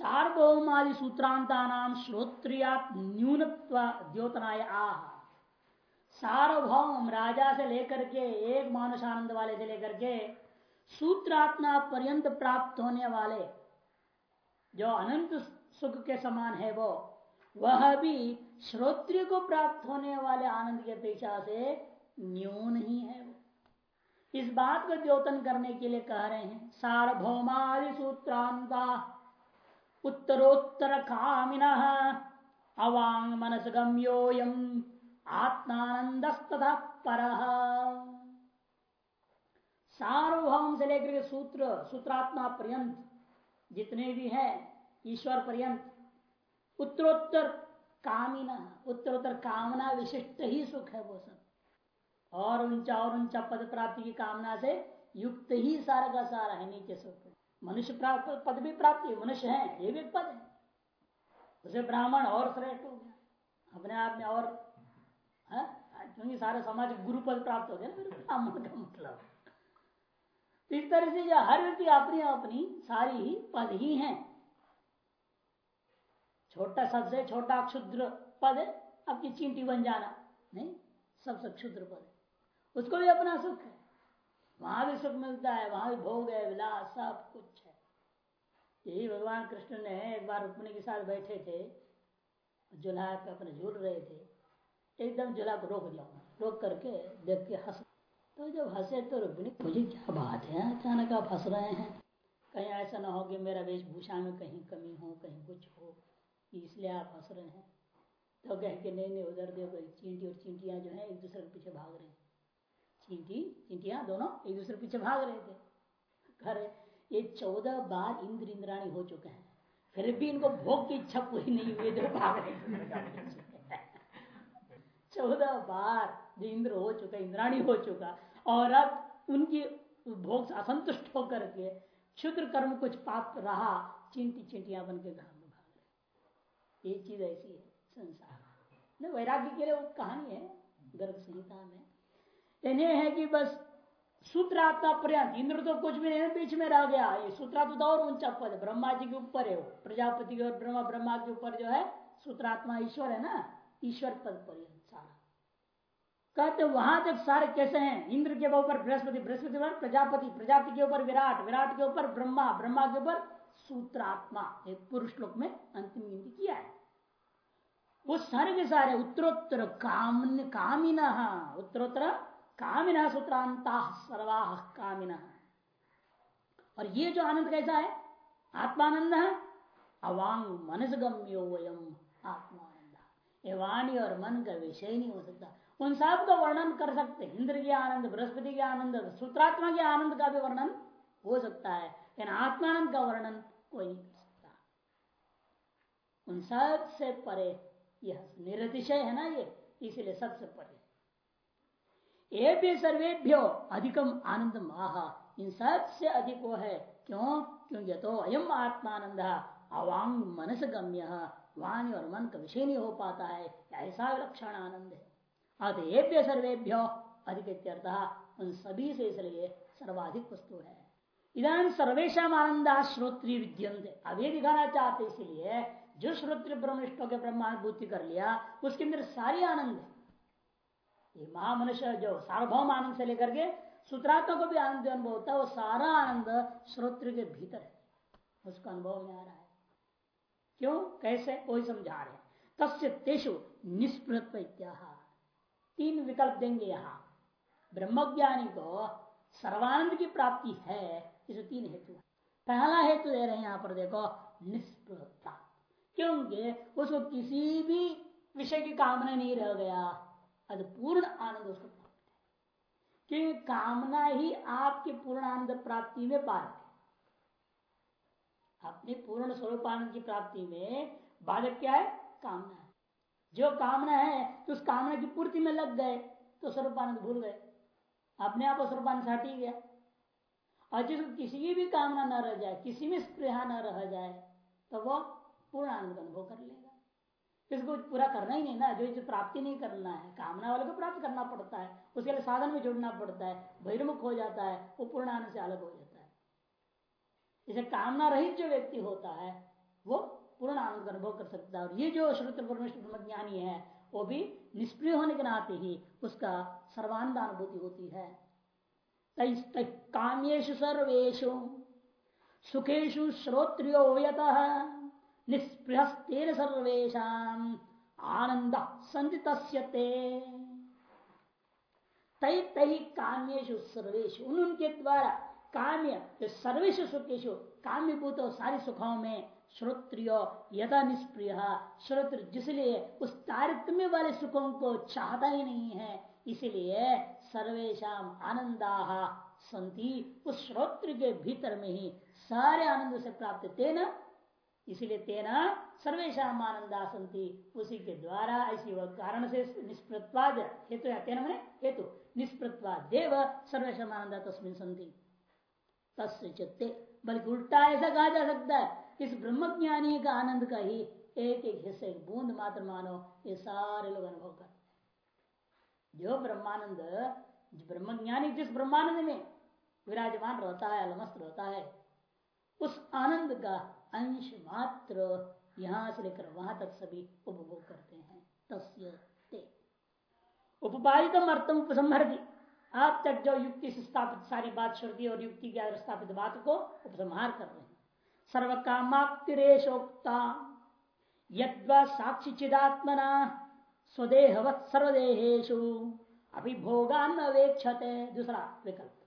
सार्वभौमादि सूत्रांता नाम श्रोत्रियात न्यूनत्व द्योतनाय आह। सार्वभौम राजा से लेकर के, एक मानुष आनंद वाले से लेकर के, सूत्रात्मा पर्यंत प्राप्त होने वाले जो अनंत सुख के समान है वो, वह भी श्रोत्रिय को प्राप्त होने वाले आनंद की अपेक्षा से न्यून ही है वो। इस बात को द्योतन करने के लिए कह रहे हैं सार्वभौमादि सूत्रांता उत्तरोत्तर कामिन अवांग मनस गम्योयम आत्मानंद पर। सार्वभौम से लेकर के सूत्र, सूत्रात्मा पर्यंत जितने भी हैं, ईश्वर पर्यंत उत्तरोत्तर कामिना उत्तरोत्तर कामना विशिष्ट ही सुख है वो सब। और ऊँचा और ऊँचा पद प्राप्ति की कामना से युक्त ही सारा का सारा है, नीचे सुख मनुष्य प्राप्त, पद भी प्राप्ति मनुष्य है, ये भी पद है। उसे ब्राह्मण और श्रेष्ठ हो गया। अपने आप में और क्योंकि सारे समाज गुरु पद प्राप्त हो गया ना ब्राह्मण का मतलब। तो इस तरह से हर व्यक्ति अपनी अपनी, सारी ही पद ही है। छोटा सबसे छोटा क्षुद्र पद आपकी चींटी बन जाना। नहीं, सबसे क्षुद्र पद उसको भी अपना सुख है। वहाँ भी सुख मिलता है, वहाँ भी भोग है, विलास, सब कुछ है। यही भगवान कृष्ण ने एक बार रुक्मणी के साथ बैठे थे जुल्हा पे अपने झूल रहे थे। एकदम जुल्हा को रोक दिया रोक करके देख के हंस तो जब हंसे तो रुक्मणी, मुझे क्या बात है? अचानक आप हंस रहे हैं। कहीं ऐसा ना हो कि मेरा वेशभूषा में कहीं कमी हो, कहीं कुछ हो इसलिए आप हंस रहे हैं। तो कह के, नहीं नहीं, उधर देखो चींटी और चींटियाँ जो है, एक दूसरे के पीछे भाग रहे हैं। चींटी, चींटियाँ दोनों एक दूसरे पीछे भाग रहे थे। घर ये चौदह बार इंद्र इंद्राणी हो चुके हैं। फिर भी इनको भोग की इच्छा पूरी नहीं हुई, इधर भाग रहे चौदह बार जो इंद्र हो चुका, इंद्राणी हो चुका, और अब उनकी भोग असंतुष्ट होकर के क्षुद्र कर्म कुछ पाप रहा, चिंटी चिंटियाँ बन के घर में भाग रहे ये चीज़ ऐसी है, संसार। वैराग्य के लिए वो कहानी है गर्भ संहिता में। इन्हें है कि बस सूत्रात्मा पर्यंत इंद्र तो कुछ भी नहीं बीच में रह गया। ये सूत्रात्मा तो और ऊँचा पद है, ब्रह्मा जी के ऊपर है प्रजापति के ब्रह्मा ब्रह्मा के ऊपर जो है सूत्रात्मा ईश्वर है ना? ईश्वर पद पर्यंत सारा। कहते वहाँ तक सारे कैसे हैं? इंद्र के ऊपर बृहस्पति बृहस्पति पर प्रजापति प्रजापति के ऊपर विराट विराट के ऊपर ब्रह्मा ब्रह्मा के ऊपर सूत्रात्मा एक पुरुष लोक में अंतिम गिनती किया है। वो सारे के सारे उत्तरोत्तर काम कामिना, उत्तरोत्तर कामिना सूत्रांता सर्वाह कामिना। और ये जो आनंद कैसा है? आत्मानंद? है अवांग मनस गम्यो वयम आत्मानंद। ये वाणी और मन का विषय नहीं हो सकता। उन सब का वर्णन कर सकते इंद्र के आनंद, बृहस्पति के आनंद, सूत्रात्मा के आनंद का भी वर्णन हो सकता है। लेकिन आत्मानंद का वर्णन कोई नहीं कर सकता। उन सबसे परे यह निरतिशय है ना ये? इसीलिए सबसे परे। ये सर्वेभ्यो अधिकम आनंद आह, इन सबसे अधिक वो है। क्यों? क्योंकि तो अयम आत्मानंद अवांग मनस गम्य वाणी और मन का विषय नहीं हो पाता है ऐसा लक्षण आनंद है। अतएभ्य सर्वेभ्यो अधिक उन सभी से इसलिए सर्वाधिक वस्तु है। इधान सर्वेशा आनंद श्रोत्री विद्यंत अब ये दिखाना चाहते इसलिए, जो श्रोत्र ब्रह्मिष्टों के ब्रह्मानुभूति कर लिया, उसके अंदर सारी आनंद है। ये महामनुष्य जो सार्वभौम आनंद से लेकर के सूत्रात्मा को भी आनंद अनुभव होता है, वो सारा आनंद श्रोत्र के भीतर है। उसका अनुभव में आ रहा है। क्यों? कैसे? कोई समझा रहे तस्य तेषु निष्पृहत्व तीन विकल्प देंगे यहाँ। ब्रह्मज्ञानी को सर्वानंद की प्राप्ति है, इस तीन हेतु पहला हेतु दे रहे हैं यहाँ पर देखो निष्पृहता क्योंकि उसको किसी भी विषय की कामना नहीं रह गया। अद पूर्ण आनंद उसको प्राप्त है क्योंकि कामना ही आपके पूर्ण आनंद प्राप्ति में बाधक है अपने पूर्ण स्वरूप आनंद की प्राप्ति में बाधक क्या है कामना है जो कामना है तो उस कामना की पूर्ति में लग गए तो स्वरूपानंद भूल गए अपने आप स्वरूपानंद हट ही गया और जिसको किसी की भी कामना न रह जाए किसी में स्प्रेहा न रह जाए तो वह पूर्ण आनंद अनुभव कर लेगा इसको पूरा करना ही नहीं ना, जो प्राप्ति नहीं करना है, कामना वाले को प्राप्त करना पड़ता है, उसके लिए साधन में जुड़ना पड़ता है, बहिर्मुख हो जाता है, वो पूर्ण आनंद से अलग हो जाता है। इसे कामना रहित जो व्यक्ति होता है, वो पूर्ण आनंद अनुभव कर सकता है। और ये जो श्रुत परमेश्वर ज्ञानी है, वो भी निष्प्रिय होने के नाते ही उसका सर्वानंद अनुभूति होती है। काम्यु सर्वेशु सुखेशु श्रोत्रियो यत निष्पृहस्तेन सर्वेशा आनंद संजित तय तय काम्यु सर्वेशु उनके द्वारा काम्य जो सर्वेश सुखेशु काम्यभूत सारी सुखों में श्रोत्रिय यदा निष्प्रिय श्रोत्र जिसलिए उस तारतम्य वाले सुखों को चाहता ही नहीं है। इसलिए सर्वेशम आनंदा संति उस श्रोत्र के भीतर में ही सारे आनंद से प्राप्त तेना इसलिए तेना सर्वेशा आनंदा संति उसी के द्वारा इसी कारण से निष्प्रत्वाद हेतु या तेना मैंने हेतु निष्प्रत्वाद देव सर्वेशा आनंदा तस्मिन संति तस्य बल्कि उल्टा ऐसा कहा जा सकता है। इस ब्रह्म ज्ञानी का आनंद का ही एक एक हिस्से बूंद मात्र मानो ये सारे लोग अनुभव करते जो ब्रह्मानंद ब्रह्म ज्ञानी जिस ब्रह्मानंद में विराजमान रहता है अलमस्त रहता है, उस आनंद का अंश मात्र यहाँ से लेकर वहाँ तक सभी उपभोग करते हैं। तस्य ते। उपबाधित अर्थम उपसंहरती। आप तक जो युक्ति से स्थापित सारी बात श्रुति और युक्ति के आधार स्थापित बात को उपसंहार कर रहे हैं। सर्व कामाप्तिरेशोक्ता यद्वा साक्षी चिदात्मना स्वदेहवत सर्वदेहेशु अभिभोगान अवेक्षते। दूसरा विकल्प।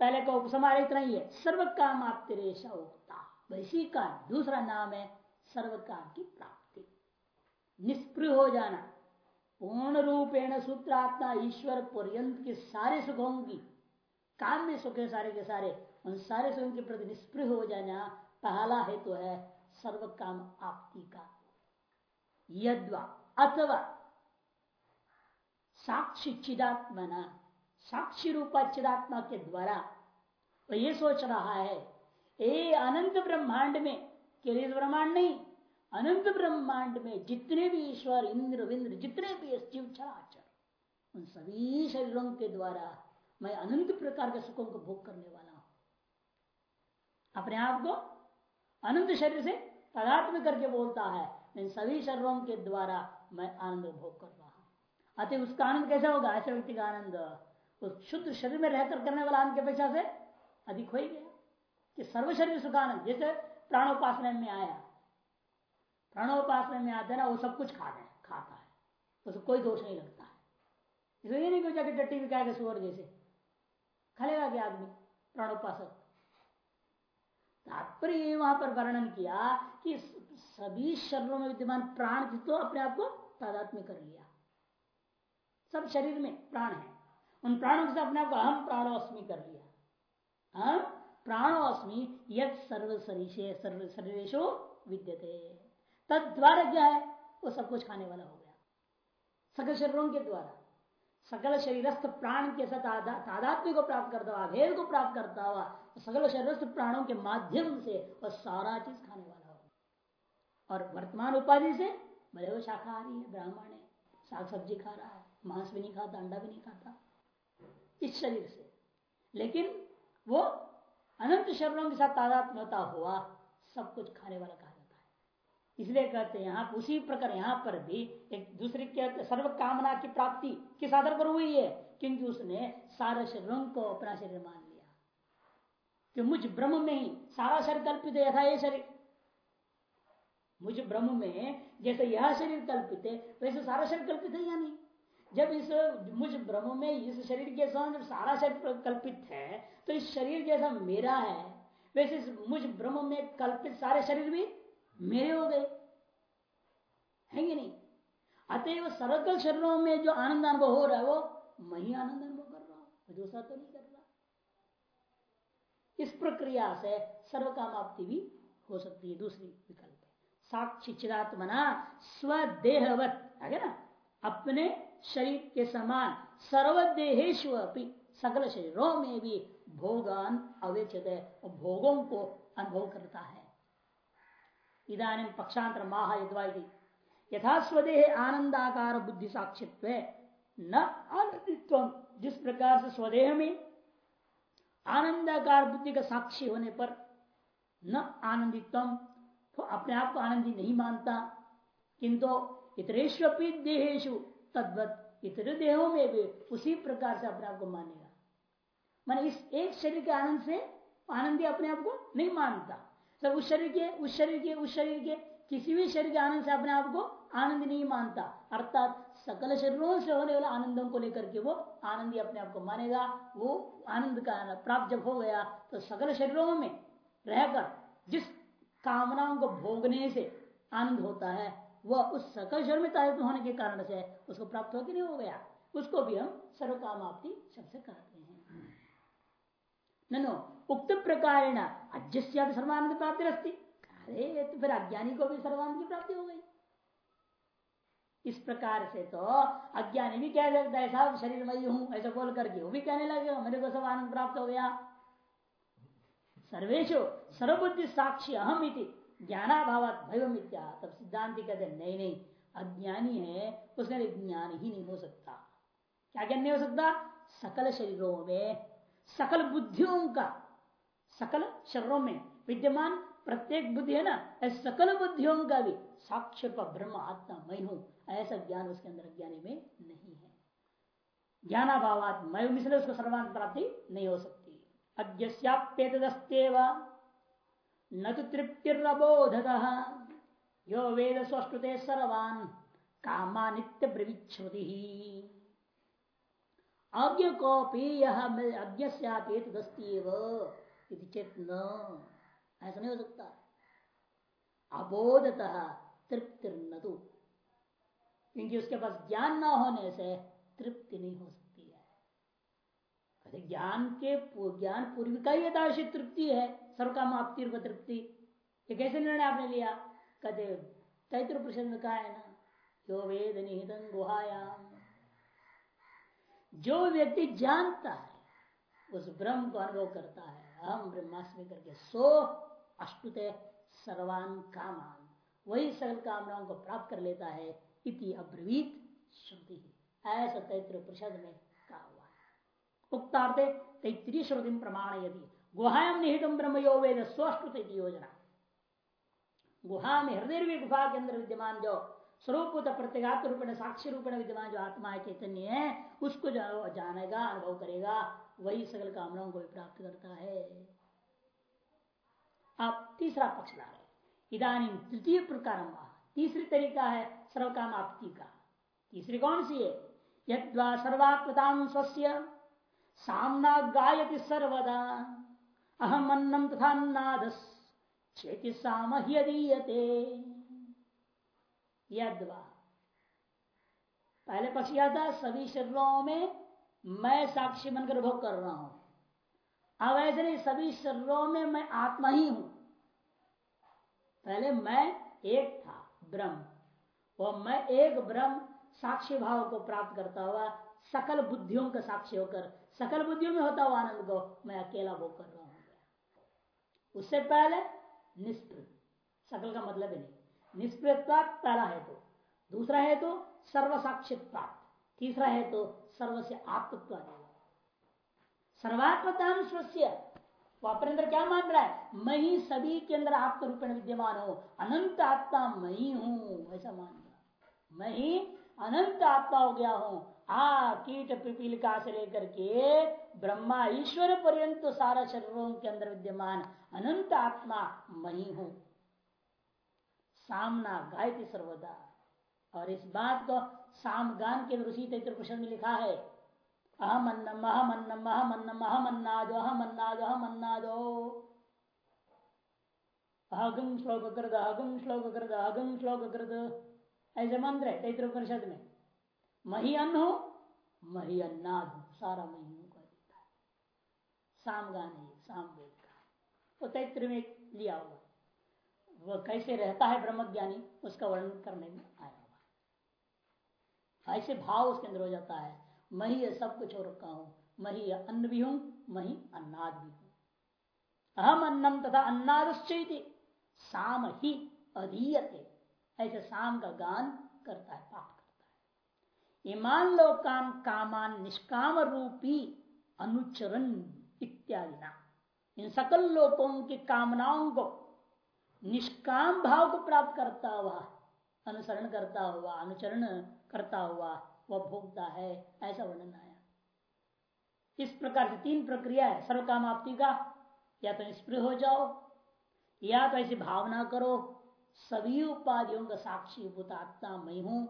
पहले का इतना ही है। सर्व काम उक्ता वैसी का दूसरा नाम है सर्व काम की प्राप्ति। निष्प्रिय हो जाना, पूर्ण रूपेण सूत्रात्मा ईश्वर पर्यंत के सारे सुखों की काम में सुख है सारे के सारे, उन सारे सुखों के प्रति निष्प्रिय हो जाना पहला हेतु तो है सर्व काम आपती का। यद्वा अथवा साक्षी चिदात्मना, साक्षी रूपा चिदात्मा के द्वारा वो ये सोच रहा है ए अनंत ब्रह्मांड में केवल ब्रह्मांड नहीं, अनंत ब्रह्मांड में जितने भी ईश्वर, इंद्र, विंद्र, जितने भी जीव, चराचर, उन सभी शरीरों के द्वारा मैं अनंत प्रकार के सुखों को भोग करने वाला हूँ। अपने आप को अनंत शरीर से तदात्म करके बोलता है, इन सभी शरीरों के द्वारा मैं आनंद भोग कर रहा हूँ। अतः उसका आनंद कैसा होगा? ऐसे व्यक्ति का आनंद उस शुद्ध शरीर में रहकर करने वाला आनंद की अपेक्षा से अधिक हो ही गया। कि सर्व शरीर सुखानंद, जैसे प्राणोपासना में आया। प्राणोपासना में आते ना, वो सब कुछ खा रहे खाता है। उसको कोई दोष नहीं लगता है। इसलिए ये नहीं क्यों जाके टट्टी भी खाएगा सुअर जैसे। खा लेगा क्या आदमी? प्राणोपासक। तात्पर्य वहाँ पर वर्णन किया कि सभी शरीरों में विद्यमान प्राण तो अपने आप को तादात्म्य कर लिया। सब शरीर में प्राण है। उन प्राणों के साथ अपने आप को अहम प्राणोस्मी कर लिया। हम प्राणोस्मी यद सर्व शरीर सर्व शरीरेशो विद्यते। तद द्वारा क्या है? वो सब कुछ खाने वाला हो गया। सकल शरीरों के द्वारा। सकल शरीरस्थ प्राण के साथ तादात्म्य को प्राप्त करता हुआ भेद को प्राप्त करता हुआ सकल शरीरस्थ प्राणों के माध्यम से वह सारा चीज़ खाने वाला हो और वर्तमान उपाधि से भले वो शाकाहारी है, ब्राह्मण है, साग सब्ज़ी खा रहा है, मांस भी नहीं खाता, अंडा भी नहीं खाता। इस शरीर से। लेकिन वो अनंत शरीरों के साथ तादात्म्यता हुआ, सब कुछ खाने वाला कहा जाता है। इसलिए कहते हैं, यहाँ उसी प्रकार यहाँ पर भी एक दूसरे के सर्व कामना की प्राप्ति किस आधार पर हुई है? क्योंकि उसने सारे शरीरों को अपना शरीर मान लिया। कि मुझ ब्रह्म में ही सारा शरीर कल्पित है, यथा ये शरीर। मुझ ब्रह्म में जैसे यह शरीर कल्पित है, वैसे सारा शरीर कल्पित है या नहीं? जब इस मुझ ब्रह्म में इस शरीर के साथ सारा शरीर कल्पित है तो इस शरीर जैसा मेरा है, वैसे मुझ ब्रह्म में कल्पित सारे शरीर भी मेरे हो गए। है कि नहीं? अतएव सर्वकल शरीरों में जो आनंद अनुभव हो रहा है, वो मैं ही आनंद अनुभव कर रहा हूँ दूसरा तो नहीं कर रहा। इस प्रक्रिया से सर्व कामाप्ति भी हो सकती है, दूसरी विकल्प साक्षी चिदात्मना स्वदेहवत, है ना? अपने शरीर के समान सर्वदेहेशु सकल शरीरों में भी भोगान अवेचित भोगों को अनुभव करता है। इधानी पक्षांतर माह यथा स्वदेह आनंदाकार बुद्धि साक्षित्व न आनंदित्व। जिस प्रकार से स्वदेह में आनंदाकार बुद्धि का साक्षी होने पर न आनंदित्व तो अपने आप को आनंदी नहीं मानता। किंतु इतरेश्वपी देहेशु तद्वत, इतर देहों में भी उसी प्रकार से अपने आप को मानेगा। मान इस एक शरीर के आनंद से आनंदी अपने आप को नहीं मानता। सर, उस शरीर के, उस शरीर के, उस शरीर के किसी भी शरीर के आनंद से अपने आप को आनंद नहीं मानता। अर्थात सकल शरीरों से होने वाले आनंदों को लेकर के वो आनंदी अपने आप को मानेगा, वो आनंद का प्राप्त जब हो गया तो सकल शरीरों में रहकर जिस कामनाओं को भोगने से आनंद होता है, वह उस सकल शरीर में तायत्म होने के कारण से उसको प्राप्त हो कि नहीं हो गया। उसको भी हम सर्व कामाप्ति शब्द से कहते हैं। ननो उक्त प्रकार सर्वानंद प्राप्ति रस्ती अरे तो फिर अज्ञानी को भी सर्वानंद की प्राप्ति हो गई। इस प्रकार से तो अज्ञानी भी कह सकता है, साहब शरीर में हूँ, ऐसा बोल करके वो भी कहने लगेगा मेरे को सब आनंद प्राप्त हो गया। सर्वेशु सर्वबुद्धि साक्षी अहम इति ज्ञानाभाव भैव मित्या तब सिद्धांति कहते नहीं नहीं, अज्ञानी है, उसका ज्ञान ही नहीं हो सकता। क्या ज्ञान नहीं हो सकता? सकल शरीरों में सकल बुद्धियों का, सकल शरीरों में विद्यमान प्रत्येक बुद्धि है ना सकल बुद्धियों का भी साक्ष्य पर ब्रह्म आत्मा मैं हूँ, ऐसा ज्ञान उसके अंदर ज्ञानी में नहीं है। ज्ञानाभावात मैं इसलिए उसको सर्वान प्राप्ति नहीं हो सकती। अज्ञाप्येतस्तेव न तो तृप्तिरबोधत यो वेद स्वष्टुते सर्वान कामा नित्य ब्रविच्छ्रुति अज्ञ कोपी यह अज्ञ चेत न। ऐसा नहीं हो सकता। अबोधतः तृप्ति न तो क्योंकि उसके पास ज्ञान न होने से तृप्ति नहीं हो सकती है। ज्ञान के ज्ञान पूर्वी का ही यथाशित तृप्ति है। सर्व काम आपती तृप्ति। ये कैसे निर्णय आपने लिया? कहते तैत्र प्रश्न में कहा है ना, यो वेद निहित गुहायाम। जो व्यक्ति जानता है, उस ब्रह्म को अनुभव करता है। हम ब्रह्मास्मि करके सो अष्टुत सर्वान कामान। वही सर्व कामनाओं को प्राप्त कर लेता है, इति अब्रवीत श्रुति। ऐसा तैत्र प्रसाद में कहा हुआ है। उक्तार्थे तैतरीय श्रुति प्रमाण यदि गुहायाम निहित ब्रह्म यो वेद स्वष्टुत योजना। गुहा में हृदय गुफा के अंदर विद्यमान जो स्वरूप प्रत्येगात रूप में साक्षी रूप में विद्यमान जो आत्मा है, चैतन्य है, उसको जानेगा, अनुभव करेगा, वही सकल कामनाओं को प्राप्त करता है। आप तीसरा पक्ष ला रहे इधानी तृतीय प्रकार तीसरी तरीका है सर्व काम आपती का। तीसरी कौन सी है? यद्वा सर्वात्मता स्वस्य, सामना गायति सर्वदा अहम अन्नम तथा नादस, चेति साम ह्यदीयते। यद्वा। पहले पक्ष यह था, सभी शरीरों में मैं साक्षी बनकर भोग कर रहा हूँ। अब ऐसे नहीं, सभी शरीरों में मैं आत्मा ही हूँ। पहले मैं एक था, ब्रह्म। और मैं एक ब्रह्म साक्षी भाव को प्राप्त करता हुआ, सकल बुद्धियों का साक्षी होकर, सकल बुद्धियों में होता हुआ आनंद को मैं अकेला भोग कर रहा हूँ। उससे पहले निष्प्रत सकल का मतलब ही नहीं। निष्प्रत्वाद पहला हेतु। दूसरा है तो तीसरा है तो से आत्मत्व सर्वात्मता स्वस्य अपने अंदर क्या मान रहा है? मैं ही सभी के अंदर आत्म रूप में विद्यमान हूँ। अनंत आत्मा मैं ही हूँ, ऐसा मान रहा मैं ही अनंत आत्मा हो गया हूँ। आ, कीट पिपीलिका से लेकर के ब्रह्मा ईश्वर पर्यंत सारा शरीरों के अंदर विद्यमान अनंत आत्मा मैं हूँ। सामना गायती सर्वदा। और इस बात को सामगान के ऋषि प्रश्न में लिखा है। अहम अन्नम अहम अन्नम अहम अन्नम अहम अन्नादो अहम अन्नादो अहम अन्नादो अहगम श्लोक कृत अहगम श्लोक कृत अहगम श्लोक कृत ऐसे मंत्र है तैत्र परिषद में। मही अन्न हो मही अन्नाद हो सारा मही कह देता है सामगान है साम वेद का। तो तैत्र में लिया हुआ वह कैसे रहता है ब्रह्मज्ञानी, उसका वर्णन करने में आया हुआ ऐसे भाव उसके अंदर हो जाता है, मैं ही सब कुछ हो रखा हूँ, मैं ही अन्न भी हूँ, मैं ही अन्नाद भी हूँ। अहम अन्नम तथा अन्नाद साम ही अधीयते। ऐसे शाम का गान करता है, पाठ करता है। ईमान लोकान कामान निष्काम रूपी अनुचरण इत्यादि इन सकल लोगों की कामनाओं को निष्काम भाव को प्राप्त करता हुआ, अनुसरण करता हुआ, अनुचरण करता हुआ वह भोगता है, ऐसा वर्णन आया। इस प्रकार से तीन प्रक्रिया है सर्व काम आपती का, या तो निष्प्रिय हो जाओ, या तो ऐसी भावना करो, सभी उपाधियों का साक्षी भूत आत्मा मैं हूँ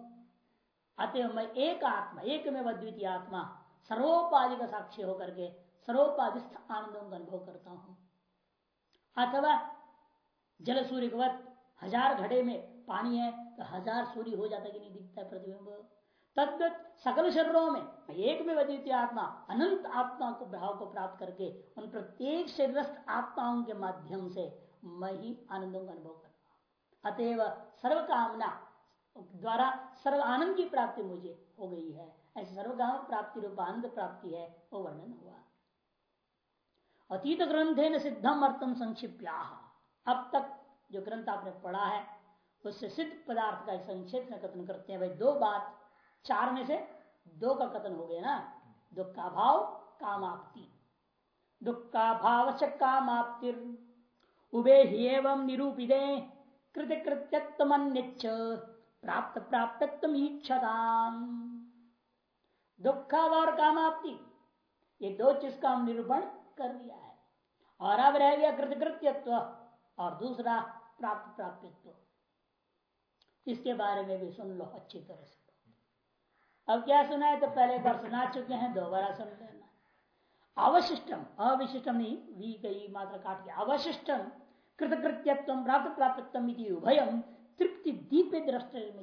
अतः मैं एक आत्मा, एक में अद्वितीय आत्मा, सर्वोपाधि का साक्षी होकर के सर्वोपाधिस्थ आनंदों का अनुभव करता हूँ। अथवा जल सूर्य हज़ार घड़े में पानी है तो हज़ार सूर्य हो जाता कि नहीं, दिखता है प्रतिबिंब। तद्वत सकल शरीरों में, एक में अद्वितीय आत्मा, अनंत आत्मा को, भाव को प्राप्त करके, उन प्रत्येक शरीरस्थ आत्माओं के माध्यम से मैं ही आनंदों का अनुभव करता अतएव सर्व कामना द्वारा सर्व आनंद की प्राप्ति मुझे हो गई है। ऐसे सर्वकाम प्राप्ति रूप, आनंद प्राप्ति है, वो वर्णन हुआ। अतीत ग्रंथे न सिद्धम अर्थम संक्षिप्या। अब तक जो ग्रंथ आपने पढ़ा है, उससे सिद्ध पदार्थ का संक्षेप में कथन करते हैं। भाई, दो बात, चार में से दो का कथन हो गया ना। दुख का भाव कामाप्ति दुख का भाव से कामाप्ति उबे ही एवं निरूपिदे कृत कृत्यत्म प्राप्त प्राप्त दुख और कामाप्ति ये दो चीज़ का हम निरूपण कर दिया है। और अब रह गया कृतकृत्यत्व। और दूसरा प्राप्त प्राप्तित्व। इसके बारे में भी सुन लो, अच्छी तरह से। अब क्या सुना है? तो पहले बार सुना चुके हैं, दोबारा सुन लेना। अवशिष्टम अविशिष्टम नहीं वी गई मात्र काट के अवशिष्टम कृतकृत्यत्व, प्राप्त प्राप्त उभयम तृप्ति दीप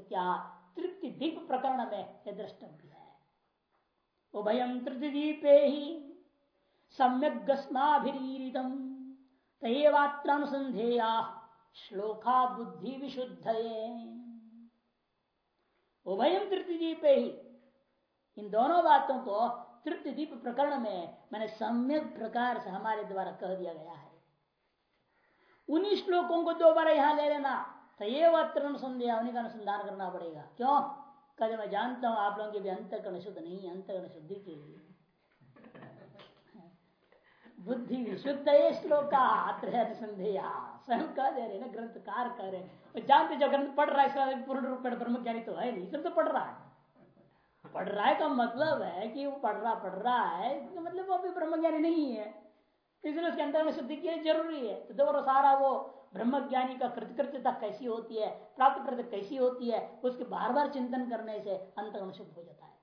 क्या तृप्ति दीप प्रकरण में यह द्रष्टव्य है। उभयम तृप्ति दीपे ही सम्यक गस्माभिरीतम तयवात्रानुसंधेया श्लोका बुद्धि विशुद्ध उभयम तृप्ति दीपे ही। इन दोनों बातों को तृप्ति दीप प्रकरण में मैंने सम्यक प्रकार से हमारे द्वारा कह दिया गया है। उन्हीं श्लोकों को दोबारा यहाँ ले लेना। तो ये वर्ण संध्या उन्हीं का अनुसंधान करना पड़ेगा। क्यों? कल मैं जानता हूँ आप लोगों के भी अंतकरण शुद्ध नहीं अंतकरण शुद्धि के लिए। बुद्धि विशुद्ध है श्लोका अनुसंध्या स्वयं कह दे रहे ना, ग्रंथकार कह रहे जानते जो ग्रंथ पढ़ रहा है, इसका पूर्ण रूप में ब्रह्म ज्ञानी तो है नहीं सब तो पढ़ रहा है। पढ़ रहा है का मतलब है कि वो पढ़ रहा पढ़ रहा है मतलब वो अभी ब्रह्मज्ञानी नहीं है। इसलिए उसके अंदर में शुद्धि की ज़रूरी है। तो दोबारा सारा वो ब्रह्म ज्ञानी का कृतकृत्यता कैसी होती है, प्राप्त कृत कैसी होती है, उसके बार बार चिंतन करने से अंतगण शुद्ध हो जाता है।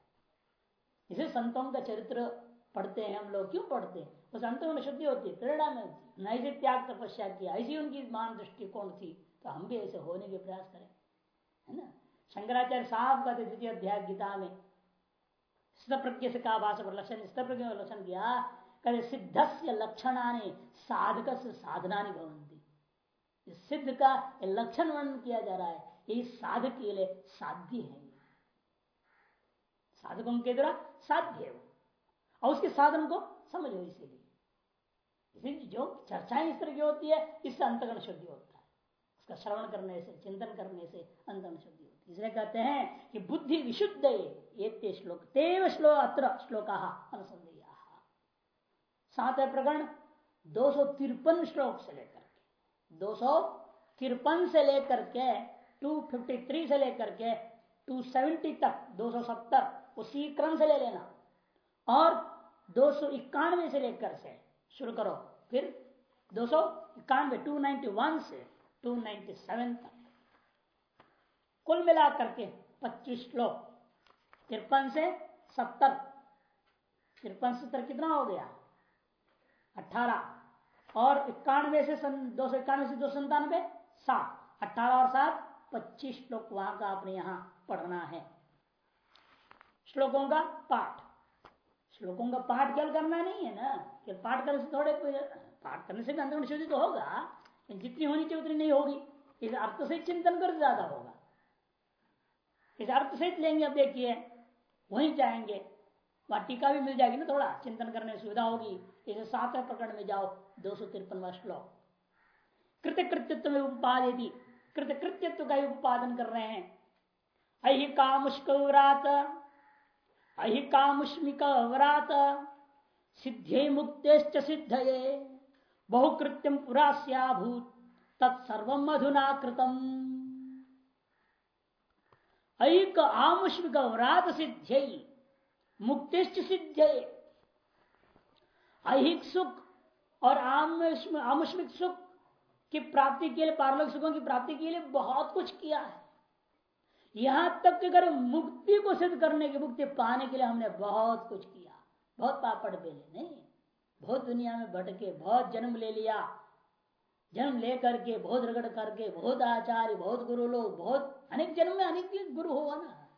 इसे संतों का चरित्र पढ़ते हैं हम लोग। क्यों पढ़ते हैं? उस अंतगुण शुद्धि होती है में नैसे त्याग तपस्या किया। ऐसी उनकी मान दृष्टिकोण थी तो हम भी ऐसे होने के प्रयास करें, है ना? शंकराचार्य साहब का द्वितीय अध्याय गीता में प्रज्ञ से कहा भाषा पर लक्षण प्रज्ञ लक्षण किया? कहते सिद्ध से लक्षणाने साधक से साधना सिद्ध का लक्षण वर्णन किया जा रहा है, ये साधक के लिए साध्य है। साधकों के द्वारा साध्य है और उसके साधन को समझो इसीलिए। इसीलिए जो चर्चाएँ इस तरह की होती है, इससे अंतगण शुद्धि होता है। उसका श्रवण करने से, चिंतन करने से अंतगण शुद्धि होती है। इसलिए कहते हैं कि बुद्धि विशुद्ध ये श्लोक, तेव श्लोक अत्र श्लोक अनुसंधेय। सात प्रकरण, दो सौ तिरपन श्लोक से लेकर के, दो सौ तिरपन से लेकर के टू फिफ्टी थ्री से लेकर के टू सेवेंटी तक, दो सौ सत्तर, उसी क्रम से ले लेना। और दो सौ इक्यानवे से लेकर से शुरू करो। फिर दो सौ इक्यानवे टू नाइन्टी वन से टू नाइन्टी सेवन तक। कुल मिलाकर के पच्चीस श्लोक। तिरपन से सत्तर। तिरपन, सत्तर कितना हो गया? अठारह। और इक्यानवे से दो सौ इक्यानवे से दो सौ संतानवे सात। अठारह और सात, पच्चीस श्लोक वहाँ का आपने यहाँ पढ़ना है। श्लोकों का पाठ। श्लोकों का पाठ केवल करना नहीं है ना? कि पाठ करने से थोड़े पाठ करने से भी अंतरण शुद्धि तो होगा जितनी होनी चाहिए उतनी नहीं होगी। इस अर्थ से चिंतन कर ज़्यादा होगा। इस अर्थ से लेंगे, अब देखिए, वहीं जाएँगे। वहाँ टीका भी मिल जाएगी ना थोड़ा, चिंतन करने में सुविधा होगी। इसे सातवें प्रकरण में जाओ, दो सौ तिरपनवा श्लोक। कृत कृत्यत्व में उपादि कृत कृत्यत्व का उत्पादन कर रहे हैं। अहि कामुष्करात अहि कामुष्मिक व्रात सिद्धे मुक्ते सिद्ध ये बहुकृत्यम पुरा भूत तत्सर्व अधुना कृतम ऐक आमुष्मिक व्रात सिद्ध मुक्तिश्च सिद्ध अहिक सुख और आमुष्मिक सुख की प्राप्ति के लिए, पारलोक सुखों की प्राप्ति के लिए बहुत कुछ किया है। यहाँ तक कि अगर मुक्ति को सिद्ध करने की मुक्ति पाने के लिए हमने बहुत कुछ किया। बहुत पापड़ बेले, नहीं? बहुत दुनिया में भटके, बहुत जन्म ले लिया। जन्म ले करके, बहुत रगड़ करके, बहुत आचार्य, बहुत गुरु लोग, बहुत अनेक जन्म में अनेक गुरु हुआ ना।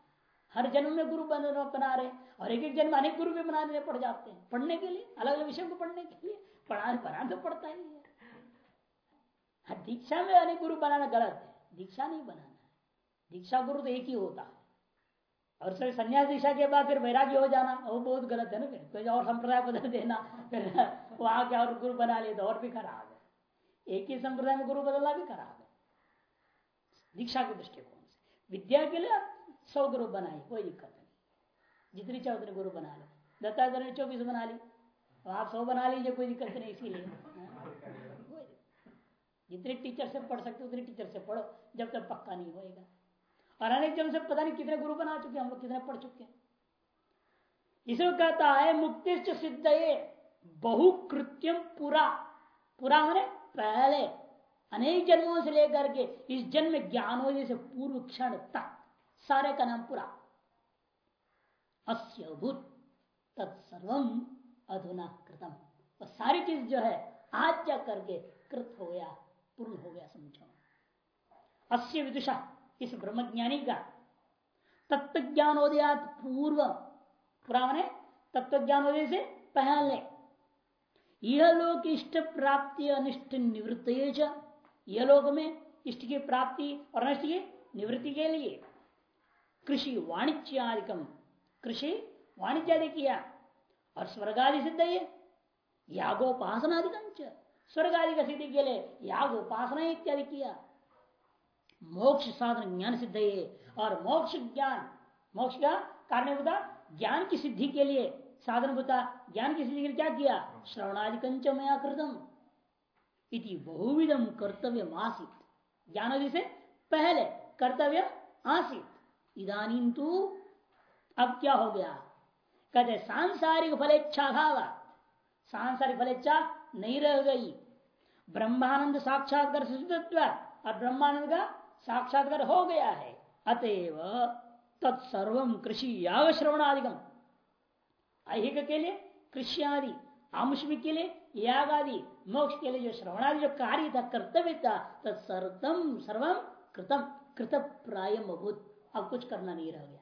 हर जन्म में गुरु बन बना रहे, और एक एक जन्म अनेक गुरु भी बनाने पड़ जाते हैं। पढ़ने के लिए, अलग अलग विषय को पढ़ने के लिए, पढ़ाने बना तो पड़ता ही है। हाँ दीक्षा में अनेक गुरु बनाना गलत है। दीक्षा नहीं बनाना दीक्षा गुरु तो एक ही होता। है और सर संन्यास दीक्षा के बाद फिर वैराग्य हो जाना। वो बहुत गलत है ना फिर। कोई और संप्रदाय बदल देना, फिर वहाँ क्या और गुरु बना ले तो और भी खराब है। एक ही संप्रदाय में गुरु बदलना भी खराब है। दीक्षा के दृष्टिकोण से। विद्या के लिए सौ गुरु बनाए, कोई दिक्कत नहीं। जितनी चाहे उतने गुरु बना लो। दत्तात्रेय ने चौबीस बना ली। तो आप सौ बना लीजिए, कोई दिक्कत नहीं, इसीलिए। जितने टीचर से पढ़ सकते उतने टीचर से पढ़ो, जब तक पक्का नहीं होएगा। और अनेक जन से पता नहीं कितने गुरु बना चुके हम लोग कितने पढ़ चुके इसमें कहता है मुक्ति सिद्ध ये बहुकृत्यम पूरा। पूरा मैंने पहले। अनेक जन्मों से लेकर के इस जन्म ज्ञान हो जैसे पूर्व क्षण तक सारे का नाम पूरा। अस्य भूत तत्सर्वम अधुना कृतम। और सारी चीज़ जो है आज जा करके कृत हो गया, पूर्ण हो गया समझो। अस्य विदुषा। इस ब्रह्मज्ञानी का। तत्व ज्ञानोदयात पूर्व पुराने तत्व ज्ञानोदय से पहले। यह लोग इष्ट प्राप्ति अनिष्ट निवृत्त यह लोग में इष्ट की प्राप्ति और अनिष्ट की निवृत्ति के लिए। कृषि वाणिज्यादिकम कृषि वाणिज्य आदि किया। और स्वर्ग आदि सिद्ध है यागोपासनादिकम स्वर्ग आदि का सिद्धि के लिए याग उपासना इत्यादि किया। मोक्ष साधन ज्ञान सिद्ध है। और मोक्ष ज्ञान, मोक्ष का कारण होता ज्ञान की सिद्धि के लिए साधन होता ज्ञान की सिद्धि के लिए क्या किया? श्रवणादि कंचमया कृतम इति बहुविधम कर्तव्य आसित ज्ञान से पहले कर्तव्य आसित। इधानी तो अब क्या हो गया? कहते सांसारिक फलेच्छा भाव। सांसारिक फलेच्छा नहीं रह गई। ब्रह्मानंद साक्षात्कार और ब्रह्मानंद का साक्षात्कार हो गया है। अतएव तत्सर्व कृषि याग श्रवणादिगम अहिक के लिए, कृषि आदि आमुष्मिक के लिए, याग आदि, मोक्ष के लिए जो श्रवणादि, जो कार्य था कर्तव्य था तत्सर्वम सर्वम कृतम कृत प्राय भूत अब कुछ करना नहीं रह गया।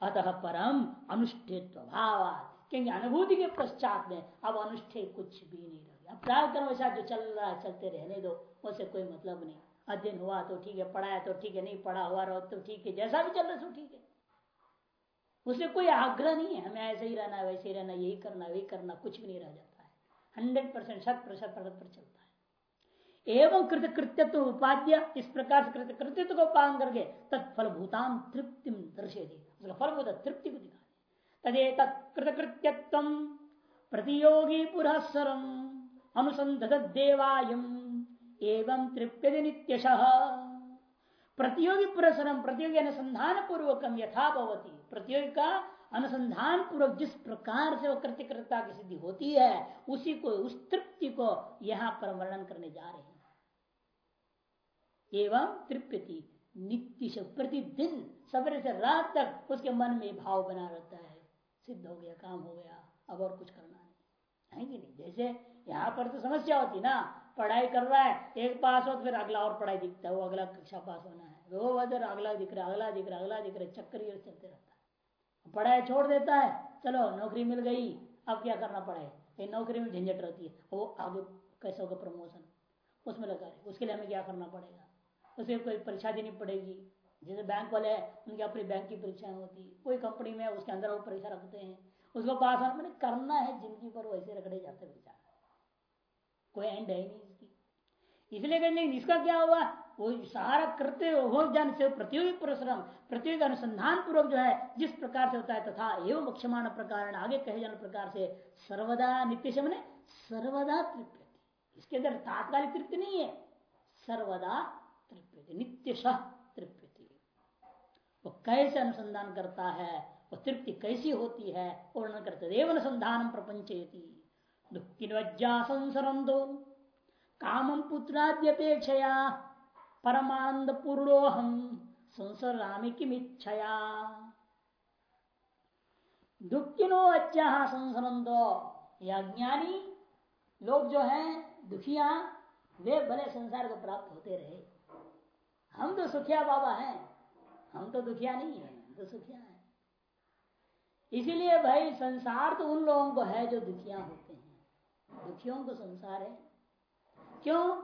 अतः परम अनुष्ठित्व भाव क्योंकि अनुभूति के पश्चात में अब अनुष्ठेय कुछ भी नहीं रह गया। प्राग कर्म जो चल रहा है, चलते रहने दो, उसे कोई मतलब नहीं। अध्ययन हुआ तो ठीक है, पढ़ाया तो ठीक है, नहीं पढ़ा हुआ रहो तो ठीक है, जैसा भी चल रहा है ठीक है। उसे कोई आग्रह नहीं है, हमें ऐसे ही रहना है, वैसे ही रहना यही करना वही करना कुछ भी नहीं रह जाता है। हंड्रेड परसेंट शत प्रतिशत पर चलता है। एवं कृत कृत्यत्व उपाध्य, इस प्रकार से कृत कृत्यत्व को पालन करके तत्फल भूतान तृप्ति दर्शे दे उसका फलभूत तृप्ति को दिखा तदे तत्कृतकृत्यत्व प्रतियोगी पुरस्सरम अनुसंध देवायम एवं तृप्यति नित्यश। प्रतियोगी पुरस्म प्रतियोगी अनुसंधान पूर्वक यथा भवती। प्रतियोगी का अनुसंधान पूर्वक जिस प्रकार से वह कृत्यकृता की सिद्धि होती है, उसी को, उस तृप्ति को यहाँ पर वर्णन करने जा रहे हैं। एवं तृप्यति नित्य प्रतिदिन, सवेरे से रात तक उसके मन में भाव बना रहता है। सिद्ध हो गया, काम हो गया, अब और कुछ करना नहीं। है कि नहीं? जैसे यहाँ पर तो समस्या होती ना पढ़ाई कर रहा है, एक पास हो तो फिर अगला और पढ़ाई दिखता है, वो अगला कक्षा पास होना है। वो वजह अगला दिख रहा है, अगला दिख रहा है, अगला दिख रहा है, चक्कर ये चलते रहता है। पढ़ाई छोड़ देता है, चलो नौकरी मिल गई, अब क्या करना पड़े? ये नौकरी में झंझट रहती है वो आगे कैसे होगा प्रमोशन? उसमें लगा रहे, उसके लिए हमें क्या करना पड़ेगा? उसे कोई परीक्षा देनी पड़ेगी। जैसे बैंक वाले हैं, उनकी अपनी बैंक की परीक्षाएँ होती है, कोई कंपनी में उसके अंदर वो परीक्षा रखते हैं, उसको पास होना, मैंने करना है, ज़िंदगी पर वैसे रखड़े जाते बेचारा। कोई एंड है नहीं इसकी। इसलिए कहते इसका क्या हुआ? वो सारा करते से प्रतियोगी परिश्रम प्रतियोगी अनुसंधान पूर्वक जो है, जिस प्रकार से होता है तथा एवं मुख्यमान प्रकार आगे कहे जाने प्रकार से सर्वदा नित्य से मैंने सर्वदा तृप्ति इसके अंदर तात्कालिक तृप्ति नहीं है। सर्वदा तृप्यति, नित्य तृप्यति। वो कैसे अनुसंधान करता है? वो तृप्ति कैसी होती है? वर्णन करते देव अनुसंधान प्रपंचयती दुखिन्वज्जा संसरंदो कामम पुत्राद्यपेक्षया परमानंद पूर्णोहम संसरामी किमिच्छया। दुखिनो अच्छा संसरंदो या ज्ञानी लोग जो हैं, दुखिया, वे भले संसार को प्राप्त होते रहे। हम तो सुखिया बाबा हैं। हम तो दुखिया नहीं है, हम तो सुखिया है। इसीलिए भाई, संसार तो उन लोगों को है जो दुखिया होते हैं। दुखियों को संसार है। क्यों?